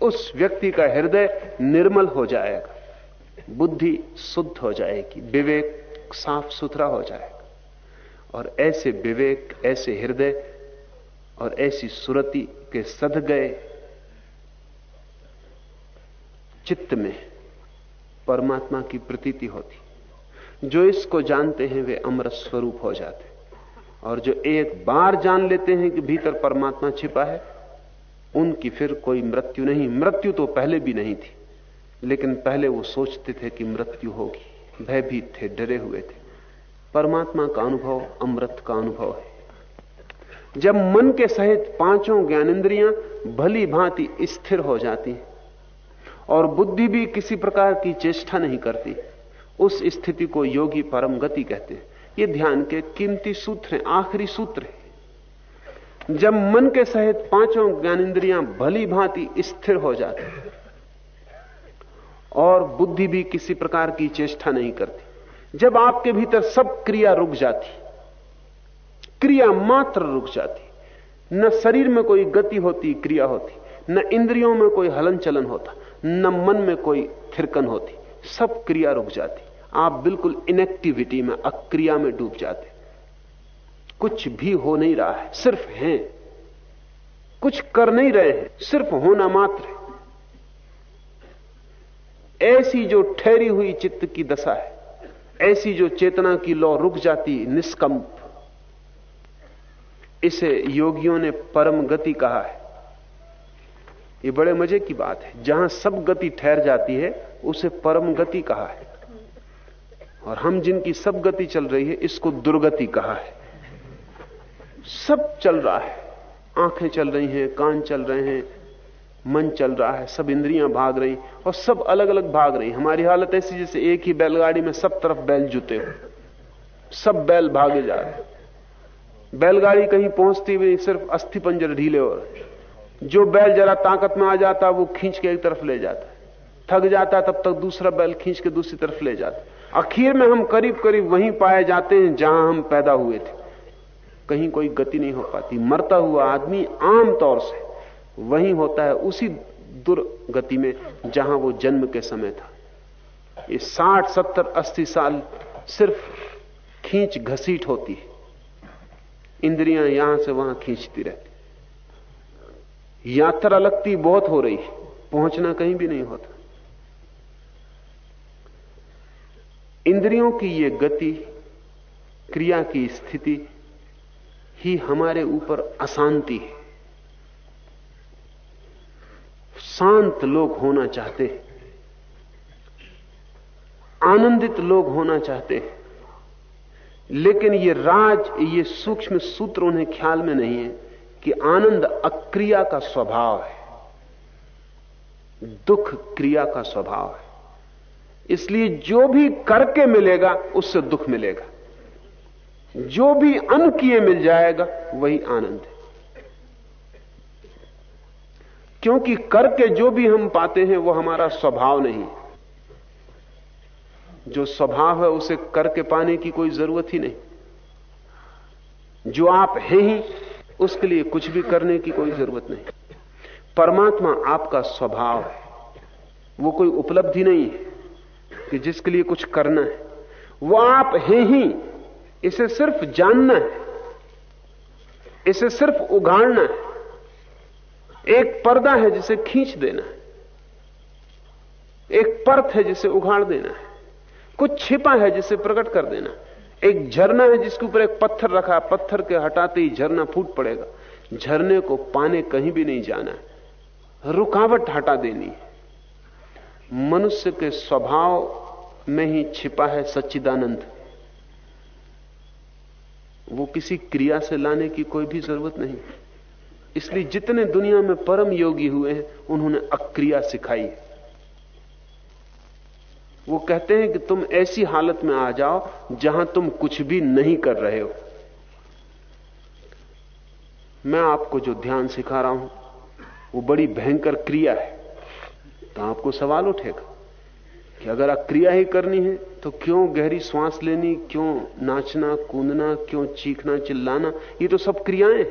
उस व्यक्ति का हृदय निर्मल हो जाएगा, बुद्धि शुद्ध हो जाएगी, विवेक साफ़ सुथरा हो जाएगा। और ऐसे विवेक, ऐसे हृदय और ऐसी सुरति के सध गए। चित्त में परमात्मा की प्रतीति होती। जो इसको जानते हैं, वे अमृत स्वरूप हो जाते और जो एक बार जान लेते हैं कि भीतर परमात्मा छिपा है, उनकी फिर कोई मृत्यु नहीं। मृत्यु तो पहले भी नहीं थी, लेकिन पहले वो सोचते थे कि मृत्यु होगी। भयभीत थे, डरे हुए थे। परमात्मा का अनुभव, अमृत का अनुभव है। जब मन के सहित पाँचों ज्ञानेन्द्रियाँ भली भांति स्थिर हो जाती हैं और बुद्धि भी किसी प्रकार की चेष्टा नहीं करती, उस स्थिति को योगी परम गति कहते हैं। ये ध्यान के कीमती सूत्र हैं, आखिरी सूत्र है। जब मन के सहित पाँचों ज्ञानेन्द्रियाँ भली भांति स्थिर हो जाती और बुद्धि भी किसी प्रकार की चेष्टा नहीं करती, जब आपके भीतर सब क्रिया रुक जाती क्रिया मात्र रुक जाती। न शरीर में कोई गति होती, क्रिया होती। न इंद्रियों में कोई हलन चलन होता। न मन में कोई थिरकन होती। सब क्रिया रुक जाती। आप बिल्कुल इनेक्टिविटी में, अक्रिया में डूब जाते। कुछ भी हो नहीं रहा है। सिर्फ़ हैं। कुछ कर नहीं रहे हैं। सिर्फ़ होना मात्र है। ऐसी जो ठहरी हुई चित्त की दशा है, ऐसी जो चेतना की लौ रुक जाती निष्कंप इसे योगियों ने परम गति कहा है। ये बड़े मज़े की बात है। जहाँ सब गति ठहर जाती है, उसे परम गति कहा है। और हम जिनकी सब गति चल रही है, इसको दुर्गति कहा है। सब चल रहा है। आँखें चल रही हैं, कान चल रहे हैं, मन चल रहा है, सब इंद्रियाँ भाग रही और सब अलग अलग भाग रही हमारी हालत ऐसी जैसे एक ही बैलगाड़ी में सब तरफ़ बैल जुते हो। सब बैल भागे जा रहे बैलगाड़ी कहीं पहुँचती हुई सिर्फ़ अस्थि पंजर ढीले रहे जो बैल जरा ताकत में आ जाता, वो खींच के एक तरफ़ ले जाता थक जाता, तब तक दूसरा बैल खींच के दूसरी तरफ़ ले जाता आखिर में हम करीब करीब वहीं पाए जाते हैं, जहाँ हम पैदा हुए थे। कहीं कोई गति नहीं हो पाती। मरता हुआ आदमी आम तौर से वहीं होता है, उसी दुर्गति में, जहाँ वो जन्म के समय था। ये साठ, सत्तर, अस्सी साल सिर्फ़ खींच घसीट होती है। इंद्रियाँ यहाँ से वहाँ खींचती रहती यात्रा लगती बहुत हो रही है, पहुँचना कहीं भी नहीं होता। इंद्रियों की ये गति, क्रिया की स्थिति ही हमारे ऊपर अशांति है। शांत लोग होना चाहते हैं, आनंदित लोग होना चाहते हैं। लेकिन ये राज, ये सूक्ष्म सूत्र उन्हें ख्याल में नहीं है कि आनंद अक्रिया का स्वभाव है। दुख क्रिया का स्वभाव है। इसलिए जो भी करके मिलेगा, उससे दुख मिलेगा। जो भी अन किए मिल जाएगा, वही आनंद है। क्योंकि करके जो भी हम पाते हैं, वो हमारा स्वभाव नहीं जो स्वभाव है, उसे करके पाने की कोई ज़रूरत ही नहीं। जो आप हैं ही, उसके लिए कुछ भी करने की कोई ज़रूरत नहीं। परमात्मा आपका स्वभाव है। वो कोई उपलब्धि नहीं है कि जिसके लिए कुछ करना है। वो आप हैं ही, इसे सिर्फ़ जानना है। इसे सिर्फ़ उगाड़ना है। एक पर्दा है जिसे खींच देना है। एक परत है जिसे उगाड़ देना है। कुछ छिपा है जिसे प्रकट कर देना। एक झरना है जिसके ऊपर एक पत्थर रखा पत्थर के हटाते ही झरना फूट पड़ेगा। झरने को पाने कहीं भी नहीं जाना रुकावट हटा देनी मनुष्य के स्वभाव में ही छिपा है सच्चिदानंद। वो किसी क्रिया से लाने की कोई भी ज़रूरत नहीं। इसलिए जितने दुनिया में परम योगी हुए हैं, उन्होंने अक्रिया सिखाई है। वो कहते हैं कि तुम ऐसी हालत में आ जाओ जहाँ तुम कुछ भी नहीं कर रहे हो। मैं आपको जो ध्यान सिखा रहा हूँ, वो बड़ी भयंकर क्रिया है। तो आपको सवाल उठेगा कि अगर आप क्रिया ही करनी है तो क्यों गहरी श्वास लेनी, क्यों नाचना, कूदना, क्यों चीखना, चिल्लाना, ये तो सब क्रियाएँ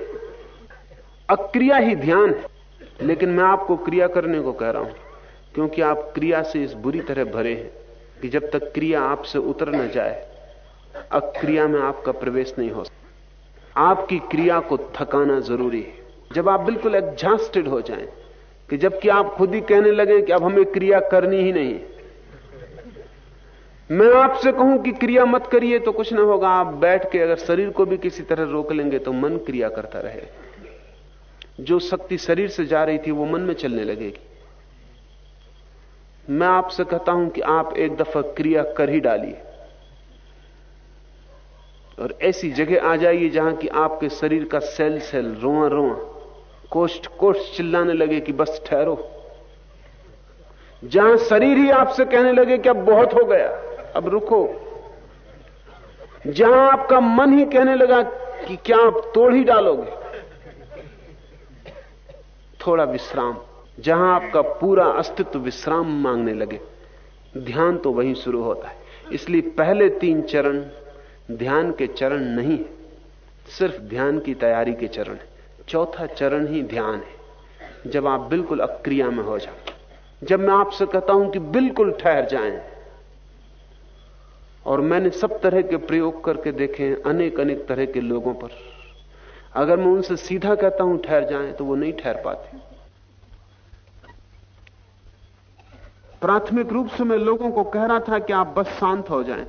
अक्रिया ही ध्यान है, लेकिन मैं आपको क्रिया करने को कह रहा हूँ, क्योंकि आप क्रिया से इस बुरी तरह भरे हैं। कि जब तक क्रिया आपसे उतर न जाए अक्रिया में आपका प्रवेश नहीं हो सकता। आपकी क्रिया को थकाना ज़रूरी है। जब आप बिल्कुल एग्जास्टेड हो जाएँ, कि जबकि आप खुद ही कहने लगे कि अब हमें क्रिया करनी ही नहीं। मैं आपसे कहूँ कि क्रिया मत करिए तो कुछ ना होगा। आप बैठ के अगर शरीर को भी किसी तरह रोक लेंगे तो मन क्रिया करता रहे। जो शक्ति शरीर से जा रही थी, वो मन में चलने लगेगी। मैं आपसे कहता हूँ कि आप एक दफ़ा क्रिया कर ही डालिए। और ऐसी जगह आ जाइए जहाँ कि आपके शरीर का सेल सेल रोआ रोआ कोष्ठ कोष्ठ चिल्लाने लगे कि बस ठहरो। जहाँ शरीर ही आपसे कहने लगे कि अब बहुत हो गया, अब रुको। जहाँ आपका मन ही कहने लगा कि क्या आप तोड़ ही डालोगे। थोड़ा विश्राम। जहाँ आपका पूरा अस्तित्व विश्राम मांगने लगे। ध्यान तो वहीं शुरू होता है। इसलिए पहले तीन चरण ध्यान के चरण नहीं सिर्फ़ ध्यान की तैयारी के चरण है। चौथा चरण ही ध्यान है। जब आप बिल्कुल अक्रिया में हो जाए। जब मैं आपसे कहता हूँ कि बिल्कुल ठहर जाएँ। और मैंने सब तरह के प्रयोग करके देखे हैं अनेक अनेक तरह के लोगों पर। अगर मैं उनसे सीधा कहता हूँ ठहर जाएँ तो वो नहीं ठहर पाते। प्राथमिक रूप से मैं लोगों को कह रहा था कि आप बस शांत हो जाएँ।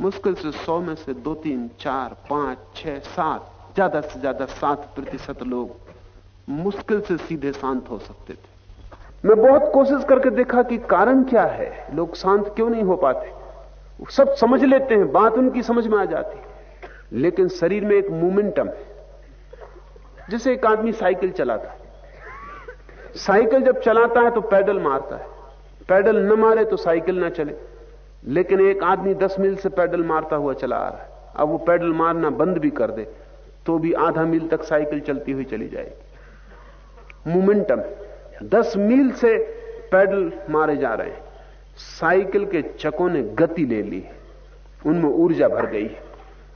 मुश्किल से सौ में से दो, तीन, चार, पाँच, छह, सात, ज़्यादा से ज़्यादा सात प्रतिशत लोग मुश्किल से सीधे शांत हो सकते थे। मैं बहुत कोशिश करके देखा कि कारण क्या है। लोग शांत क्यों नहीं हो पाते? सब समझ लेते हैं, बात उनकी समझ में आ जाती लेकिन शरीर में एक मोमेंटम है। जैसे एक आदमी साइकिल चलाता है। साइकिल जब चलाता है तो पैडल मारता है। पैडल न मारे तो साइकिल ना चले। लेकिन एक आदमी दस मील से पैडल मारता हुआ चला आ रहा है। अब वो पैडल मारना बंद भी कर दे तो भी आधा मील तक साइकिल चलती हुई चली जाएगी। मोमेंटम। दस मील से पैडल मारे जा रहे हैं। साइकिल के चकों ने गति ले ली। उनमें ऊर्जा भर गई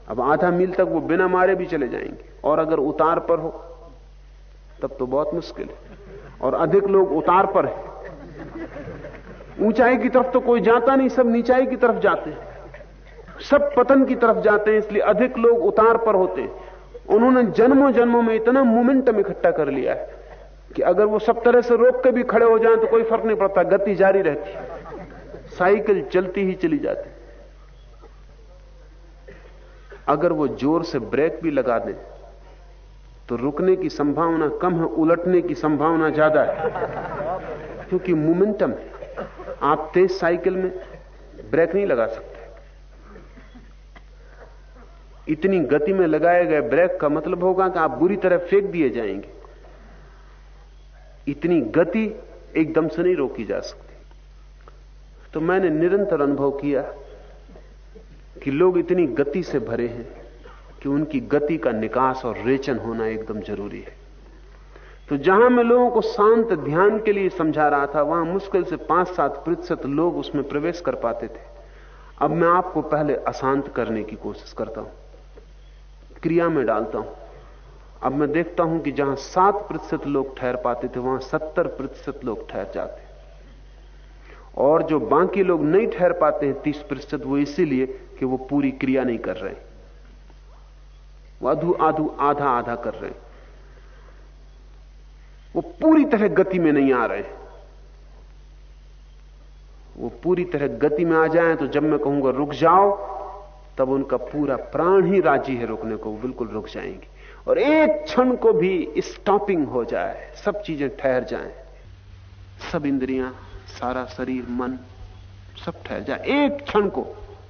अब आधा मील तक वो बिना मारे भी चले जाएँगे। और अगर उतार पर हो, तब तो बहुत मुश्किल है। और अधिक लोग उतार पर है। ऊंचाई की तरफ़ तो कोई जाता नहीं, सब नीचाई की तरफ़ जाते हैं। सब पतन की तरफ़ जाते हैं, इसलिए अधिक लोग उतार पर होते हैं। उन्होंने जन्मों जन्मों में इतना मोमेंटम इकट्ठा कर लिया है कि अगर वो सब तरह से रोक के भी खड़े हो जाएँ तो कोई फ़र्क नहीं पड़ता, गति जारी रहती साइकिल चलती ही चली जाती अगर वो ज़ोर से ब्रेक भी लगा दें तो रुकने की संभावना कम है, उलटने की संभावना ज़्यादा है, क्योंकि मोमेंटम है। आप तेज साइकिल में ब्रेक नहीं लगा सकते। इतनी गति में लगाए गए ब्रेक का मतलब होगा कि आप बुरी तरह फेंक दिए जाएँगे। इतनी गति एकदम से नहीं रोकी जा सकती। तो मैंने निरंतर अनुभव किया कि लोग इतनी गति से भरे हैं कि उनकी गति का निकास और रेचन होना एकदम ज़रूरी है। तो जहाँ मैं लोगों को शांत ध्यान के लिए समझा रहा था, वहाँ मुश्किल से पाँच सात प्रतिशत लोग उसमें प्रवेश कर पाते थे। अब मैं आपको पहले अशांत करने की कोशिश करता हूँ। क्रिया में डालता हूँ। अब मैं देखता हूँ कि जहाँ सात प्रतिशत लोग ठहर पाते थे, वहाँ सत्तर प्रतिशत लोग ठहर जाते और जो बाकी लोग नहीं ठहर पाते हैं, तीस प्रतिशत वो इसीलिए कि वो पूरी क्रिया नहीं कर रहे वो अधु आधु आधा आधा कर रहे हैं। वो पूरी तरह गति में नहीं आ रहे हैं। वो पूरी तरह गति में आ जाएँ तो जब मैं कहूँगा रुक जाओ, तब उनका पूरा प्राण ही राज़ी है रुकने को बिल्कुल रुक जाएँगे। और एक क्षण को भी स्टॉपिंग हो जाए, सब चीज़ें ठहर जाएँ। सब इंद्रियाँ, सारा शरीर, मन, सब ठहर जाए। एक क्षण को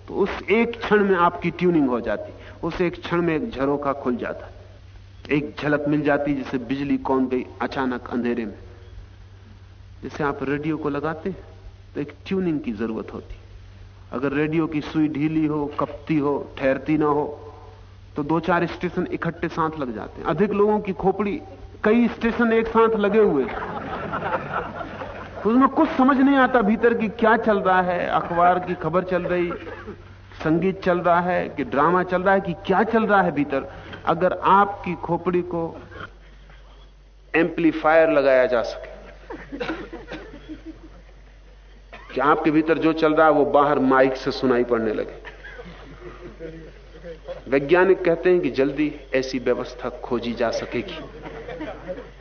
तो उस एक क्षण में आपकी ट्यूनिंग हो जाती, उस एक क्षण में एक झरोखा खुल जाता। एक झलक मिल जाती जैसे बिजली कौन गई अचानक अंधेरे में। जैसे आप रेडियो को लगाते तो एक ट्यूनिंग की ज़रूरत होती अगर रेडियो की सुई ढीली हो, कपती हो, ठहरती ना हो तो दो चार स्टेशन इकट्ठे साथ लग जाते हैं। अधिक लोगों की खोपड़ी, कई स्टेशन एक साथ लगे हुए उसमें कुछ समझ नहीं आता भीतर की क्या चल रहा है, अखबार की खबर चल रही, संगीत चल रहा है, कि ड्रामा चल रहा है, कि क्या चल रहा है भीतर। अगर आपकी खोपड़ी को एम्पलीफायर लगाया जा सके, कि आपके भीतर जो चल रहा है वो बाहर माइक से सुनाई पड़ने लगे। वैज्ञानिक कहते हैं कि जल्दी ऐसी व्यवस्था खोजी जा सकेगी,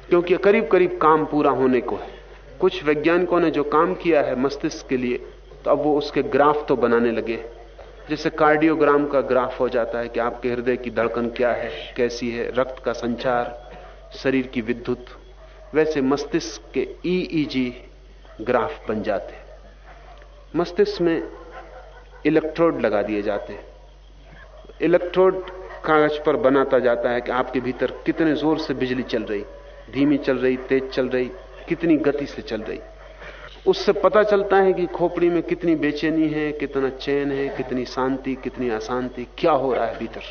क्योंकि करीब करीब काम पूरा होने को है। कुछ वैज्ञानिकों ने जो काम किया है मस्तिष्क के लिए तो अब वो उसके ग्राफ तो बनाने लगे। जैसे कार्डियोग्राम का ग्राफ हो जाता है कि आपके हृदय की धड़कन क्या है, कैसी है, रक्त का संचार, शरीर की विद्युत, वैसे मस्तिष्क के ईईजी ग्राफ बन जाते मस्तिष्क में इलेक्ट्रोड लगा दिए जाते हैं। इलेक्ट्रोड कागज़ पर बनाता जाता है कि आपके भीतर कितने ज़ोर से बिजली चल रही, धीमी चल रही, तेज चल रही, कितनी गति से चल रही। उससे पता चलता है कि खोपड़ी में कितनी बेचैनी है, कितना चैन है, कितनी शांति, कितनी अशांति, क्या हो रहा है भीतर।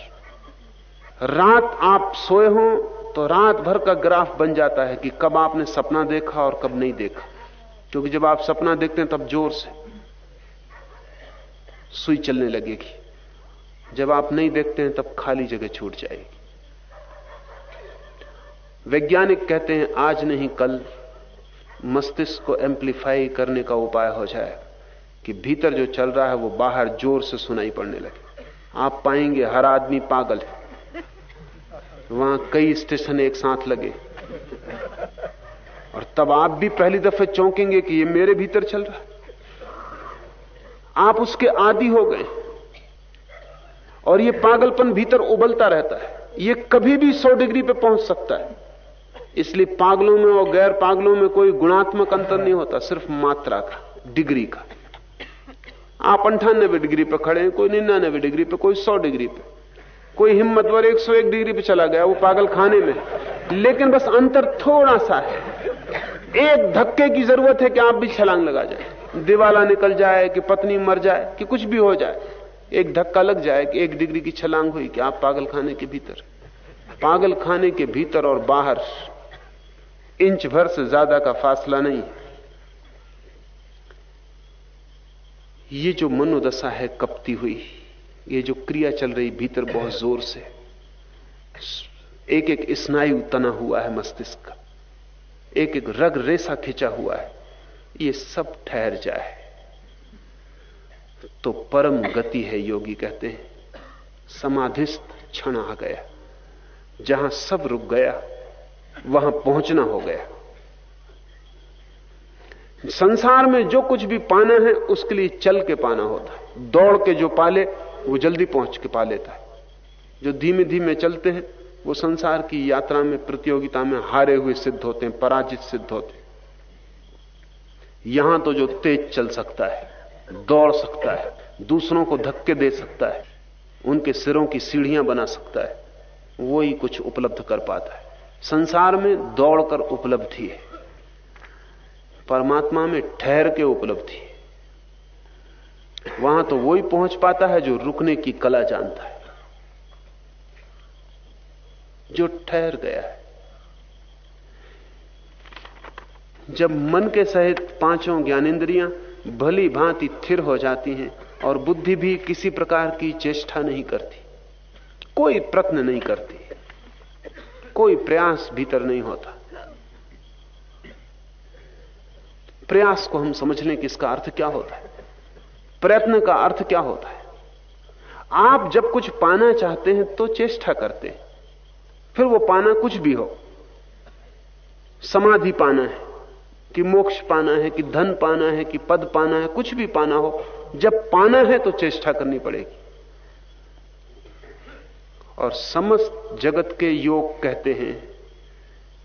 रात आप सोए हो तो रात भर का ग्राफ बन जाता है कि कब आपने सपना देखा और कब नहीं देखा। क्योंकि जब आप सपना देखते हैं तब ज़ोर से सुई चलने लगेगी। जब आप नहीं देखते हैं तब खाली जगह छूट जाएगी। वैज्ञानिक कहते हैं, आज नहीं कल। मस्तिष्क को एम्पलीफाई करने का उपाय हो जाए कि भीतर जो चल रहा है वो बाहर ज़ोर से सुनाई पड़ने लगे। आप पाएँगे हर आदमी पागल है। वहाँ कई स्टेशन एक साथ लगे। और तब आप भी पहली दफे चौंकेंगे कि ये मेरे भीतर चल रहा है। आप उसके आदि हो गए। और ये पागलपन भीतर उबलता रहता है। ये कभी भी सौ डिग्री पे पहुँच सकता है। इसलिए पागलों में और गैर पागलों में कोई गुणात्मक अंतर नहीं होता, सिर्फ़ मात्रा का, डिग्री का। आप अंठानबे डिग्री पे खड़े हैं, कोई निन्यानबे डिग्री पे, कोई सौ डिग्री पे। कोई हिम्मतवर 101 डिग्री पे चला गया, वो पागल खाने में। लेकिन बस अंतर थोड़ा सा है। एक धक्के की ज़रूरत है कि आप भी छलांग लगा जाए, दिवाला निकल जाए, कि पत्नी मर जाए, कि कुछ भी हो जाए। एक धक्का लग जाए कि एक डिग्री की छलांग हुई कि आप पागल खाने के भीतर। पागल खाने के भीतर और बाहर इंच भर से ज़्यादा का फासला नहीं ये जो मनोदशा है कपती हुई, ये जो क्रिया चल रही भीतर बहुत ज़ोर से एक एक स्नायु तना हुआ है मस्तिष्क का एक एक रग रेसा खिंचा हुआ है, ये सब ठहर जाए। तो परम गति है, योगी कहते हैं। समाधिस्थ क्षण आ गया, जहाँ सब रुक गया वहाँ पहुँचना हो गया। संसार में जो कुछ भी पाना है, उसके लिए चल के पाना होता है। दौड़ के जो पाले, वो जल्दी पहुँच के पा लेता है। जो धीमे धीमे चलते हैं, वो संसार की यात्रा में, प्रतियोगिता में हारे हुए सिद्ध होते हैं, पराजित सिद्ध होते हैं। यहाँ तो जो तेज चल सकता है, दौड़ सकता है, दूसरों को धक्के दे सकता है, उनके सिरों की सीढ़ियाँ बना सकता है, वो ही कुछ उपलब्ध कर पाता है। संसार में दौड़कर उपलब्धि है। परमात्मा में ठहर के उपलब्धि है। वहाँ तो वही पहुँच पाता है जो रुकने की कला जानता है। जो ठहर गया है। जब मन के सहित पाँचों ज्ञानेन्द्रियाँ भली भांति थिर हो जाती हैं और बुद्धि भी किसी प्रकार की चेष्टा नहीं करती, कोई प्रत्न नहीं करती। कोई प्रयास भीतर नहीं होता। प्रयास को हम समझ लें कि इसका अर्थ क्या होता है? प्रयत्न का अर्थ क्या होता है? आप जब कुछ पाना चाहते हैं तो चेष्टा करते हैं। फिर वो पाना कुछ भी हो। समाधि पाना है कि मोक्ष पाना है, कि धन पाना है, कि पद पाना है, कुछ भी पाना हो। जब पाना है तो चेष्टा करनी पड़ेगी। और समस्त जगत के योग कहते हैं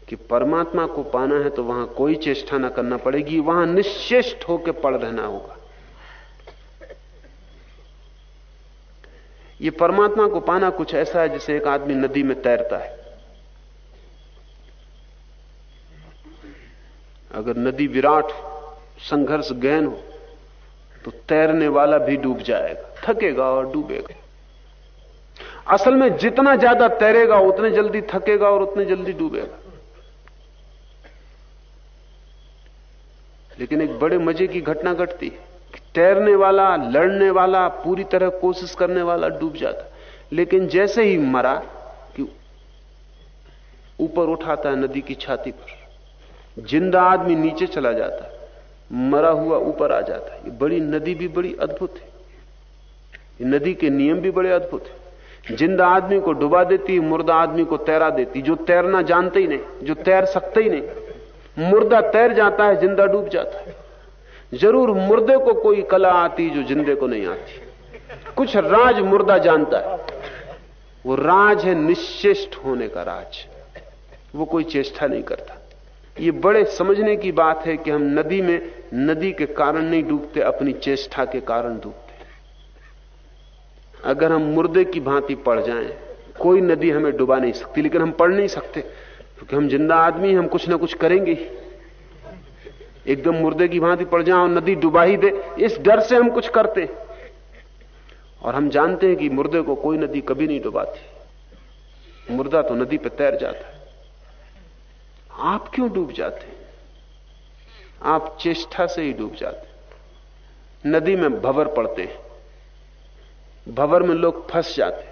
कि परमात्मा को पाना है तो वहाँ कोई चेष्टा ना करना पड़ेगी, वहाँ निश्चेष्ट होकर पड़ रहना होगा। ये परमात्मा को पाना कुछ ऐसा है जैसे एक आदमी नदी में तैरता है। अगर नदी विराट, संघर्ष गहन हो तो तैरने वाला भी डूब जाएगा, थकेगा और डूबेगा। असल में जितना ज़्यादा तैरेगा, उतने जल्दी थकेगा और उतने जल्दी डूबेगा। लेकिन एक बड़े मज़े की घटना घटती है तैरने वाला, लड़ने वाला, पूरी तरह कोशिश करने वाला डूब जाता लेकिन जैसे ही मरा कि ऊपर उठाता है नदी की छाती पर, ज़िंदा आदमी नीचे चला जाता है, मरा हुआ ऊपर आ जाता है। ये बड़ी नदी भी बड़ी अद्भुत है। नदी के नियम भी बड़े अद्भुत है। ज़िंदा आदमी को डुबा देती, मुर्दा आदमी को तैरा देती। जो तैरना जानते ही नहीं, जो तैर सकते ही नहीं। मुर्दा तैर जाता है, ज़िंदा डूब जाता है। ज़रूर मुर्दे को कोई कला आती जो जिंदे को नहीं आती। कुछ राज मुर्दा जानता है। वो राज है निश्चेष्ट होने का राज। वो कोई चेष्टा नहीं करता। ये बड़े समझने की बात है कि हम नदी में, नदी के कारण नहीं डूबते, अपनी चेष्टा के कारण डूबते। अगर हम मुर्दे की भांति पड़ जाएँ, कोई नदी हमें डुबा नहीं सकती, लेकिन हम पढ़ नहीं सकते, क्योंकि हम ज़िंदा आदमी हम कुछ ना कुछ करेंगे एकदम मुर्दे की भांति पड़ जाए और नदी डुबा ही दे, इस डर से हम कुछ करते और हम जानते हैं कि मुर्दे को कोई नदी कभी नहीं डुबाती। मुर्दा तो नदी पर तैर जाता है। आप क्यों डूब जाते आप चेष्टा से ही डूब जाते नदी में भवर पड़ते हैं। भवर में लोग फंस जाते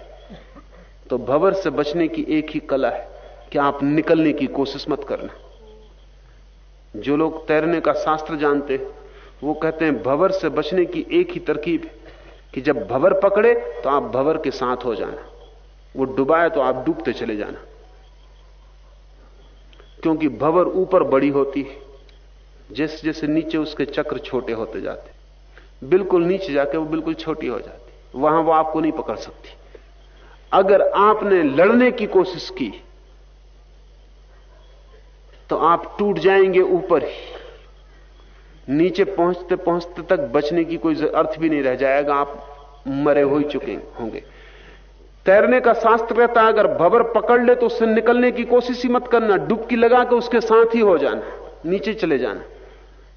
तो भवर से बचने की एक ही कला है कि आप निकलने की कोशिश मत करना। जो लोग तैरने का शास्त्र जानते वो कहते हैं भवर से बचने की एक ही तरकीब है कि जब भवर पकड़े तो आप भवर के साथ हो जाना। वो डुबाए तो आप डूबते चले जाना। क्योंकि भवर ऊपर बड़ी होती है, जैसे जैसे नीचे उसके चक्र छोटे होते जाते बिल्कुल नीचे जाके वो बिल्कुल छोटी हो जाती वहाँ वो आपको नहीं पकड़ सकती। अगर आपने लड़ने की कोशिश की तो आप टूट जाएँगे ऊपर ही। नीचे पहुँचते पहुँचते तक बचने की कोई अर्थ भी नहीं रह जाएगा, आप मरे हो ही चुके होंगे। तैरने का शास्त्र कहता है, अगर भवर पकड़ ले तो उससे निकलने की कोशिश ही मत करना, डुबकी लगा के उसके साथ ही हो जाना, नीचे चले जाना।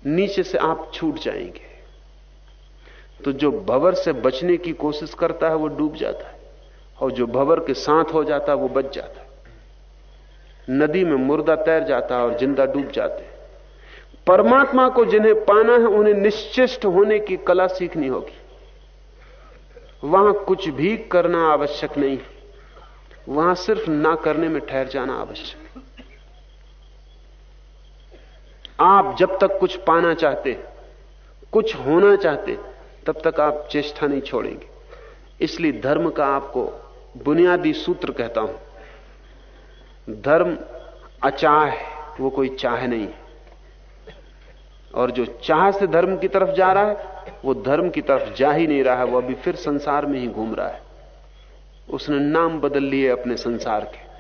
नीचे से आप छूट जाएँगे। तो जो भवर से बचने की कोशिश करता है, वो डूब जाता है। और जो भवर के साथ हो जाता है, वो बच जाता है। नदी में मुर्दा तैर जाता है और ज़िंदा डूब जाते हैं। परमात्मा को जिन्हें पाना है, उन्हें निश्चिष्ट होने की कला सीखनी होगी। वहाँ कुछ भी करना आवश्यक नहीं वहाँ सिर्फ़ ना करने में ठहर जाना आवश्यक आप जब तक कुछ पाना चाहते कुछ होना चाहते तब तक आप चेष्टा नहीं छोड़ेंगे। इसलिए धर्म का आपको बुनियादी सूत्र कहता हूँ। धर्म अचाह है, वो कोई चाह नहीं। और जो चाह से धर्म की तरफ़ जा रहा है, वो धर्म की तरफ़ जा ही नहीं रहा है, वो अभी फिर संसार में ही घूम रहा है। उसने नाम बदल लिए अपने संसार के।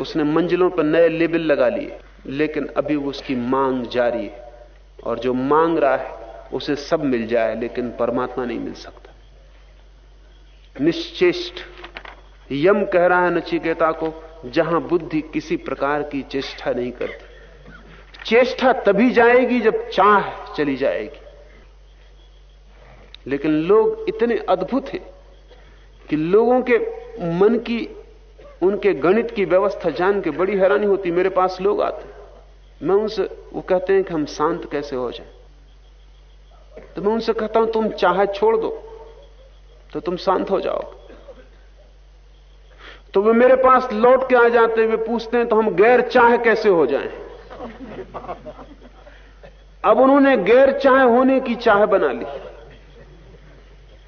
उसने मंजिलों पर नए लेबल लगा लिए, लेकिन अभी उसकी मांग जारी है। और जो मांग रहा है उसे सब मिल जाए, लेकिन परमात्मा नहीं मिल सकता। निश्चेष्ट। यम कह रहा है नचिकेता को, जहाँ बुद्धि किसी प्रकार की चेष्टा नहीं करती। चेष्टा तभी जाएगी जब चाह चली जाएगी। लेकिन लोग इतने अद्भुत हैं कि लोगों के मन की, उनके गणित की व्यवस्था जान के बड़ी हैरानी होती। मेरे पास लोग आते मैं उनसे, वो कहते हैं कि हम शांत कैसे हो जाए? तो मैं उनसे कहता हूँ, तुम चाह छोड़ दो तो तुम शांत हो जाओ। तो वे मेरे पास लौट के आ जाते, वे पूछते हैं तो हम गैर चाह कैसे हो जाएँ? अब उन्होंने गैर चाह होने की चाह बना ली।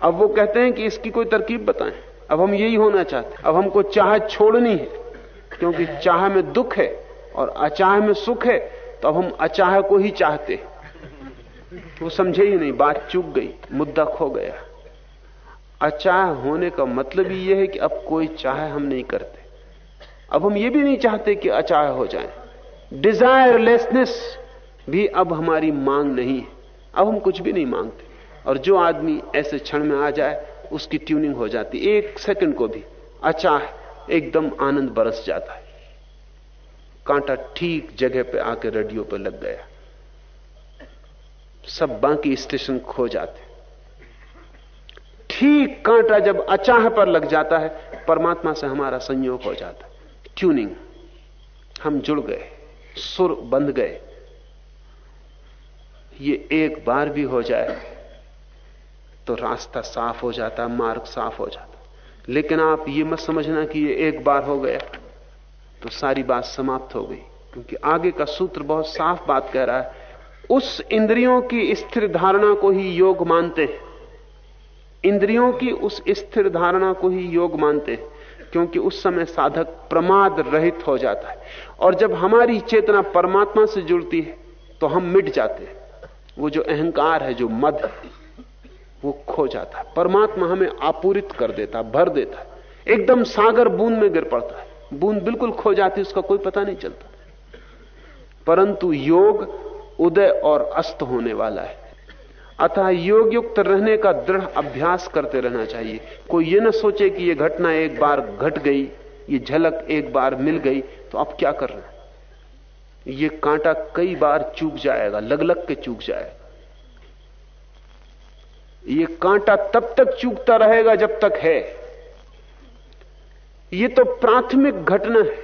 अब वो कहते हैं कि इसकी कोई तरकीब बताएँ। अब हम यही होना चाहते अब हमको चाह छोड़नी है, क्योंकि चाह में दुख है और अचाह में सुख है तो अब हम अचाह को ही चाहते वो समझे ही नहीं, बात चूक गई, मुद्दा खो गया। अचाह होने का मतलब ही यह है कि अब कोई चाह हम नहीं करते। अब हम ये भी नहीं चाहते कि अचाह हो जाए। डिजायरलेसनेस भी अब हमारी मांग नहीं है। अब हम कुछ भी नहीं मांगते। और जो आदमी ऐसे क्षण में आ जाए, उसकी ट्यूनिंग हो जाती एक सेकंड को भी अचाह एकदम आनंद बरस जाता है। कांटा ठीक जगह पे आके रेडियो पे लग गया। सब बाकी स्टेशन खो जाते ठीक कांटा जब अचाह पर लग जाता है, परमात्मा से हमारा संयोग हो जाता है। ट्यूनिंग। हम जुड़ गए, सुर बंध गए। ये एक बार भी हो जाए तो रास्ता साफ़ हो जाता, मार्ग साफ़ हो जाता। लेकिन आप ये मत समझना कि ये एक बार हो गया तो सारी बात समाप्त हो गई। क्योंकि आगे का सूत्र बहुत साफ़ बात कह रहा है उस इंद्रियों की स्थिर धारणा को ही योग मानते हैं। इंद्रियों की उस स्थिर धारणा को ही योग मानते हैं, क्योंकि उस समय साधक प्रमाद रहित हो जाता है। और जब हमारी चेतना परमात्मा से जुड़ती है तो हम मिट जाते हैं। वो जो अहंकार है, जो मद वो खो जाता है। परमात्मा हमें आपूरित कर देता भर देता है। एकदम सागर बूंद में गिर पड़ता है। बूंद बिल्कुल खो जाती उसका कोई पता नहीं चलता। परंतु योग उदय और अस्त होने वाला है। अतः योग युक्त रहने का दृढ़ अभ्यास करते रहना चाहिए। कोई ये ना सोचे कि ये घटना एक बार घट गई, ये झलक एक बार मिल गई तो अब क्या कर रहे हैं ये कांटा कई बार चूक जाएगा लग लग के चूक जाएगा। ये कांटा तब तक चूकता रहेगा जब तक है। ये तो प्राथमिक घटना है।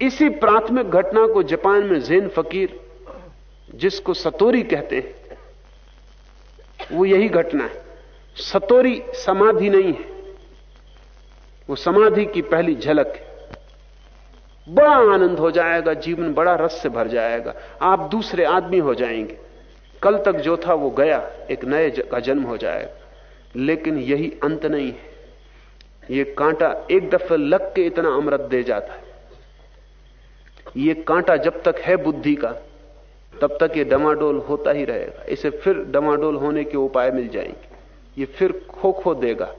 इसी प्राथमिक घटना को जापान में जैन फकीर जिसको सतोरी कहते हैं, वो यही घटना है। सतोरी समाधि नहीं है। वो समाधि की पहली झलक है। बड़ा आनंद हो जाएगा, जीवन बड़ा रस से भर जाएगा। आप दूसरे आदमी हो जाएँगे। कल तक जो था, वो गया। एक नए का जन्म हो जाएगा। लेकिन यही अंत नहीं है। ये कांटा एक दफे लग के इतना अमृत दे जाता है। ये कांटा जब तक है बुद्धि का तब तक ये डमाडोल होता ही रहेगा। इसे फिर डमाडोल होने के उपाय मिल जाएँगे। ये फिर खो खो देगा।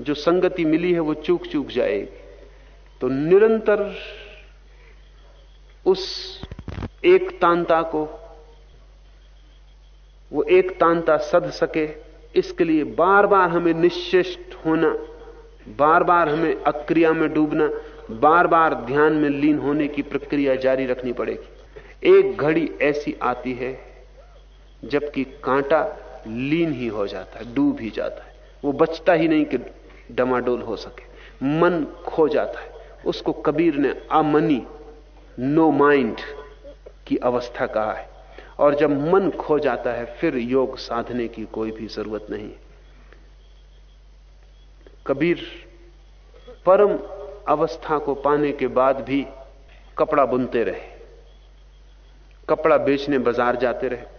जो संगति मिली है वो चूक चूक जाएगी। तो निरंतर उस एक तांता को, वो एक तांता सध सके। इसके लिए बार बार हमें निश्चिष्ट होना बार बार हमें अक्रिया में डूबना बार बार ध्यान में लीन होने की प्रक्रिया जारी रखनी पड़ेगी। एक घड़ी ऐसी आती है, जबकि कांटा लीन ही हो जाता है, डूब ही जाता है। वो बचता ही नहीं कि डमाडोल हो सके। मन खो जाता है। उसको कबीर ने अमनी नो माइंड की अवस्था कहा है। और जब मन खो जाता है, फिर योग साधने की कोई भी ज़रूरत नहीं। कबीर परम अवस्था को पाने के बाद भी कपड़ा बुनते रहे। कपड़ा बेचने बाज़ार जाते रहे।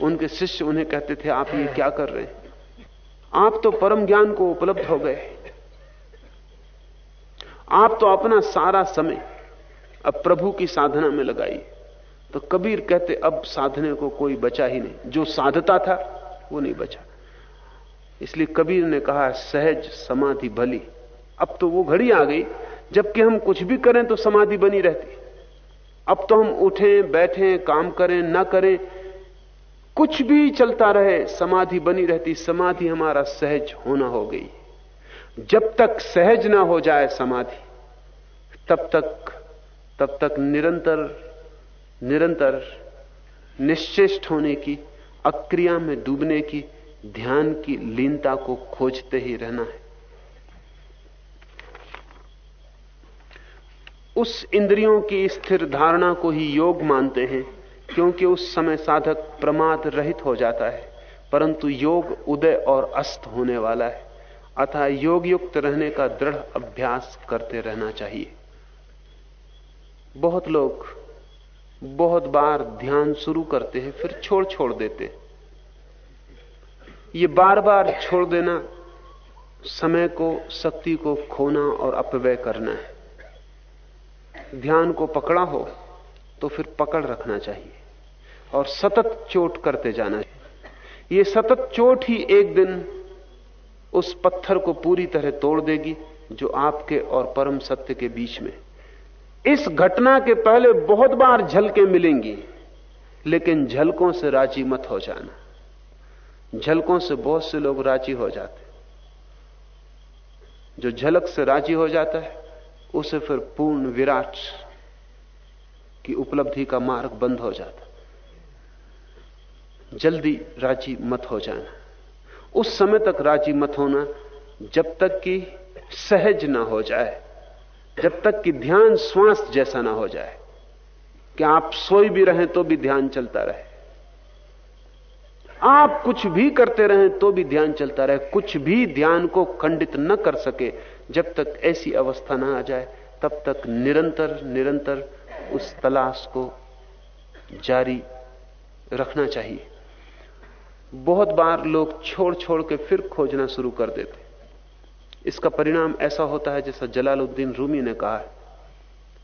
उनके शिष्य उन्हें कहते थे, आप ये क्या कर रहे हैं? आप तो परम ज्ञान को उपलब्ध हो गए। आप तो अपना सारा समय अब प्रभु की साधना में लगाइए तो कबीर कहते, अब साधने को कोई बचा ही नहीं। जो साधता था, वो नहीं बचा। इसलिए कबीर ने कहा, सहज समाधि भली। अब तो वो घड़ी आ गई। जबकि हम कुछ भी करें तो समाधि बनी रहती। अब तो हम उठें, बैठें, काम करें, ना करें। कुछ भी चलता रहे, समाधि बनी रहती, समाधि हमारा सहज होना हो गई। जब तक सहज ना हो जाए समाधि, तब तक तब तक निरंतर निरंतर, निश्चेष्ट होने की, अक्रिया में डूबने की, ध्यान की, लीनता को खोजते ही रहना है। उस इंद्रियों की स्थिर धारणा को ही योग मानते हैं, क्योंकि उस समय साधक प्रमाद रहित हो जाता है, परंतु योग उदय और अस्त होने वाला है। अतः योग युक्त रहने का दृढ़ अभ्यास करते रहना चाहिए। बहुत लोग बहुत बार ध्यान शुरू करते हैं, फिर छोड़ छोड़ देते ये बार बार छोड़ देना, समय को, शक्ति को खोना और अपव्यय करना है। ध्यान को पकड़ा हो तो फिर पकड़ रखना चाहिए और सतत चोट करते जाना चाहिए। ये सतत चोट ही एक दिन उस पत्थर को पूरी तरह तोड़ देगी जो आपके और परम सत्य के बीच में। इस घटना के पहले बहुत बार झलकें मिलेंगी, लेकिन झलकों से राज़ी मत हो जाना। झलकों से बहुत से लोग राज़ी हो जाते जो झलक से राज़ी हो जाता है उसे फिर पूर्ण विराट की उपलब्धि का मार्ग बंद हो जाता। जल्दी राज़ी मत हो जाना। उस समय तक राज़ी मत होना जब तक कि सहज ना हो जाए, जब तक कि ध्यान श्वास जैसा ना हो जाए। कि आप सोई भी रहें तो भी ध्यान चलता रहे। आप कुछ भी करते रहें तो भी ध्यान चलता रहे। कुछ भी ध्यान को खंडित न कर सके जब तक ऐसी अवस्था ना आ जाए, तब तक निरंतर निरंतर उस तलाश को जारी रखना चाहिए। बहुत बार लोग छोड़ छोड़ के फिर खोजना शुरू कर देते इसका परिणाम ऐसा होता है जैसा जलालुद्दीन रूमी ने कहा है।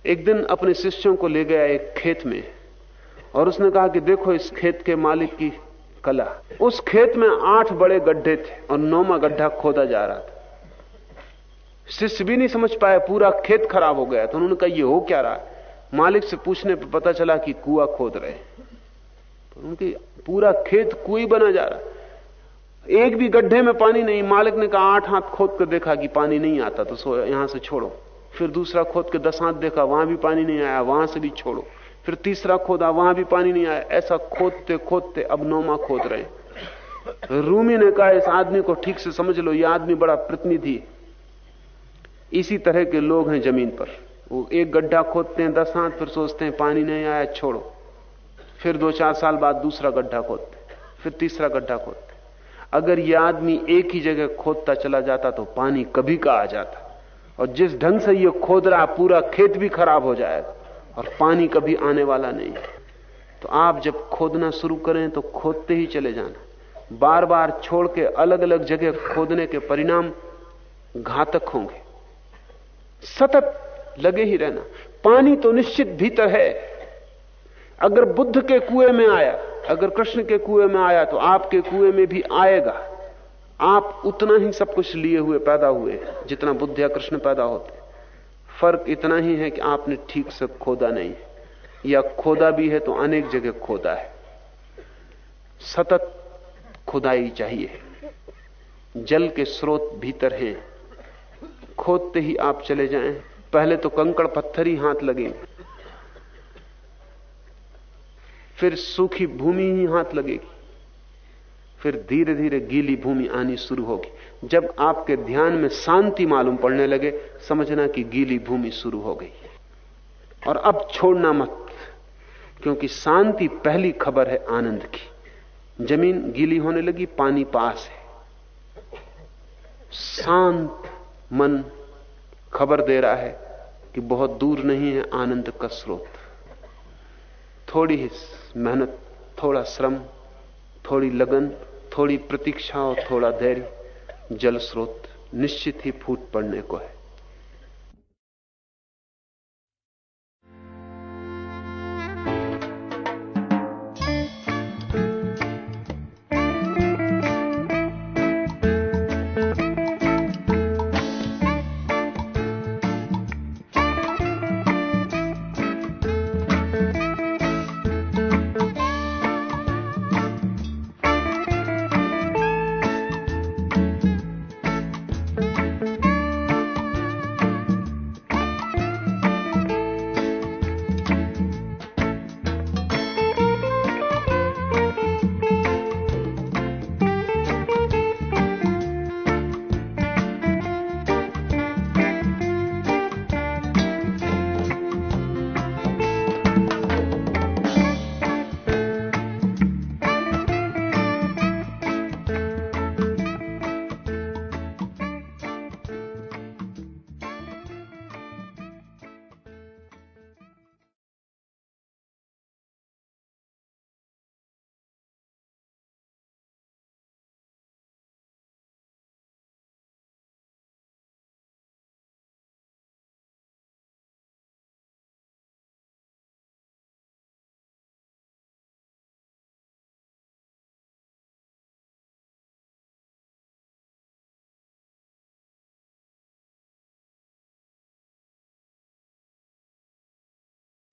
एक दिन अपने शिष्यों को ले गया एक खेत में और उसने कहा कि देखो इस खेत के मालिक की कला। उस खेत में आठ बड़े गड्ढे थे और नौमा गड्ढा खोदा जा रहा था। शिष्य भी नहीं समझ पाया पूरा खेत खराब हो गया। तो उन्होंने कहा, ये हो क्या रहा? मालिक से पूछने पर पता चला कि कुआ खोद रहे तो उनकी पूरा खेत कुई बना जा रहा। एक भी गड्ढे में पानी नहीं। मालिक ने कहा, आठ हाथ खोद कर देखा कि पानी नहीं आता तो सो, यहाँ से छोड़ो। फिर दूसरा खोद के दस हाथ देखा, वहाँ भी पानी नहीं आया, वहाँ से भी छोड़ो। फिर तीसरा खोदा, वहाँ भी पानी नहीं आया। ऐसा खोदते खोदते अब नौमा खोद रहे रूमी ने कहा, इस आदमी को ठीक से समझ लो यह आदमी बड़ा प्रतिनिधि है। इसी तरह के लोग हैं ज़मीन पर। वो एक गड्ढा खोदते हैं, दस हाथ फिर सोचते हैं, पानी नहीं आया, छोड़ो। फिर दो चार साल बाद दूसरा गड्ढा खोदते फिर तीसरा गड्ढा खोदते अगर यह आदमी एक ही जगह खोदता चला जाता तो पानी कभी का आ जाता। और जिस ढंग से यह खोद रहा, पूरा खेत भी खराब हो जाएगा और पानी कभी आने वाला नहीं तो आप जब खोदना शुरू करें तो खोदते ही चले जाना। बार बार छोड़ के अलग अलग जगह खोदने के परिणाम घातक होंगे। सतत लगे ही रहना। पानी तो निश्चित भीतर है। अगर बुद्ध के कुएँ में आया, अगर कृष्ण के कुएँ में आया तो आपके कुएँ में भी आएगा। आप उतना ही सब कुछ लिए हुए पैदा हुए जितना बुद्ध या कृष्ण पैदा होते फ़र्क इतना ही है कि आपने ठीक से खोदा नहीं या खोदा भी है तो अनेक जगह खोदा है। सतत खुदाई चाहिए। जल के स्रोत भीतर हैं। खोदते ही आप चले जाएँ। पहले तो कंकड़ पत्थर ही हाथ लगेंगे फिर सूखी भूमि ही हाथ लगेगी। फिर धीरे धीरे गीली भूमि आनी शुरू होगी। जब आपके ध्यान में शांति मालूम पड़ने लगे, समझना कि गीली भूमि शुरू हो गई। और अब छोड़ना मत, क्योंकि शांति पहली खबर है आनंद की। ज़मीन गीली होने लगी, पानी पास है। शांत मन खबर दे रहा है कि बहुत दूर नहीं है आनंद का स्रोत। थोड़ी ही मेहनत, थोड़ा श्रम, थोड़ी लगन, थोड़ी प्रतीक्षा और थोड़ा धैर्य जल स्रोत निश्चित ही फूट पड़ने को है।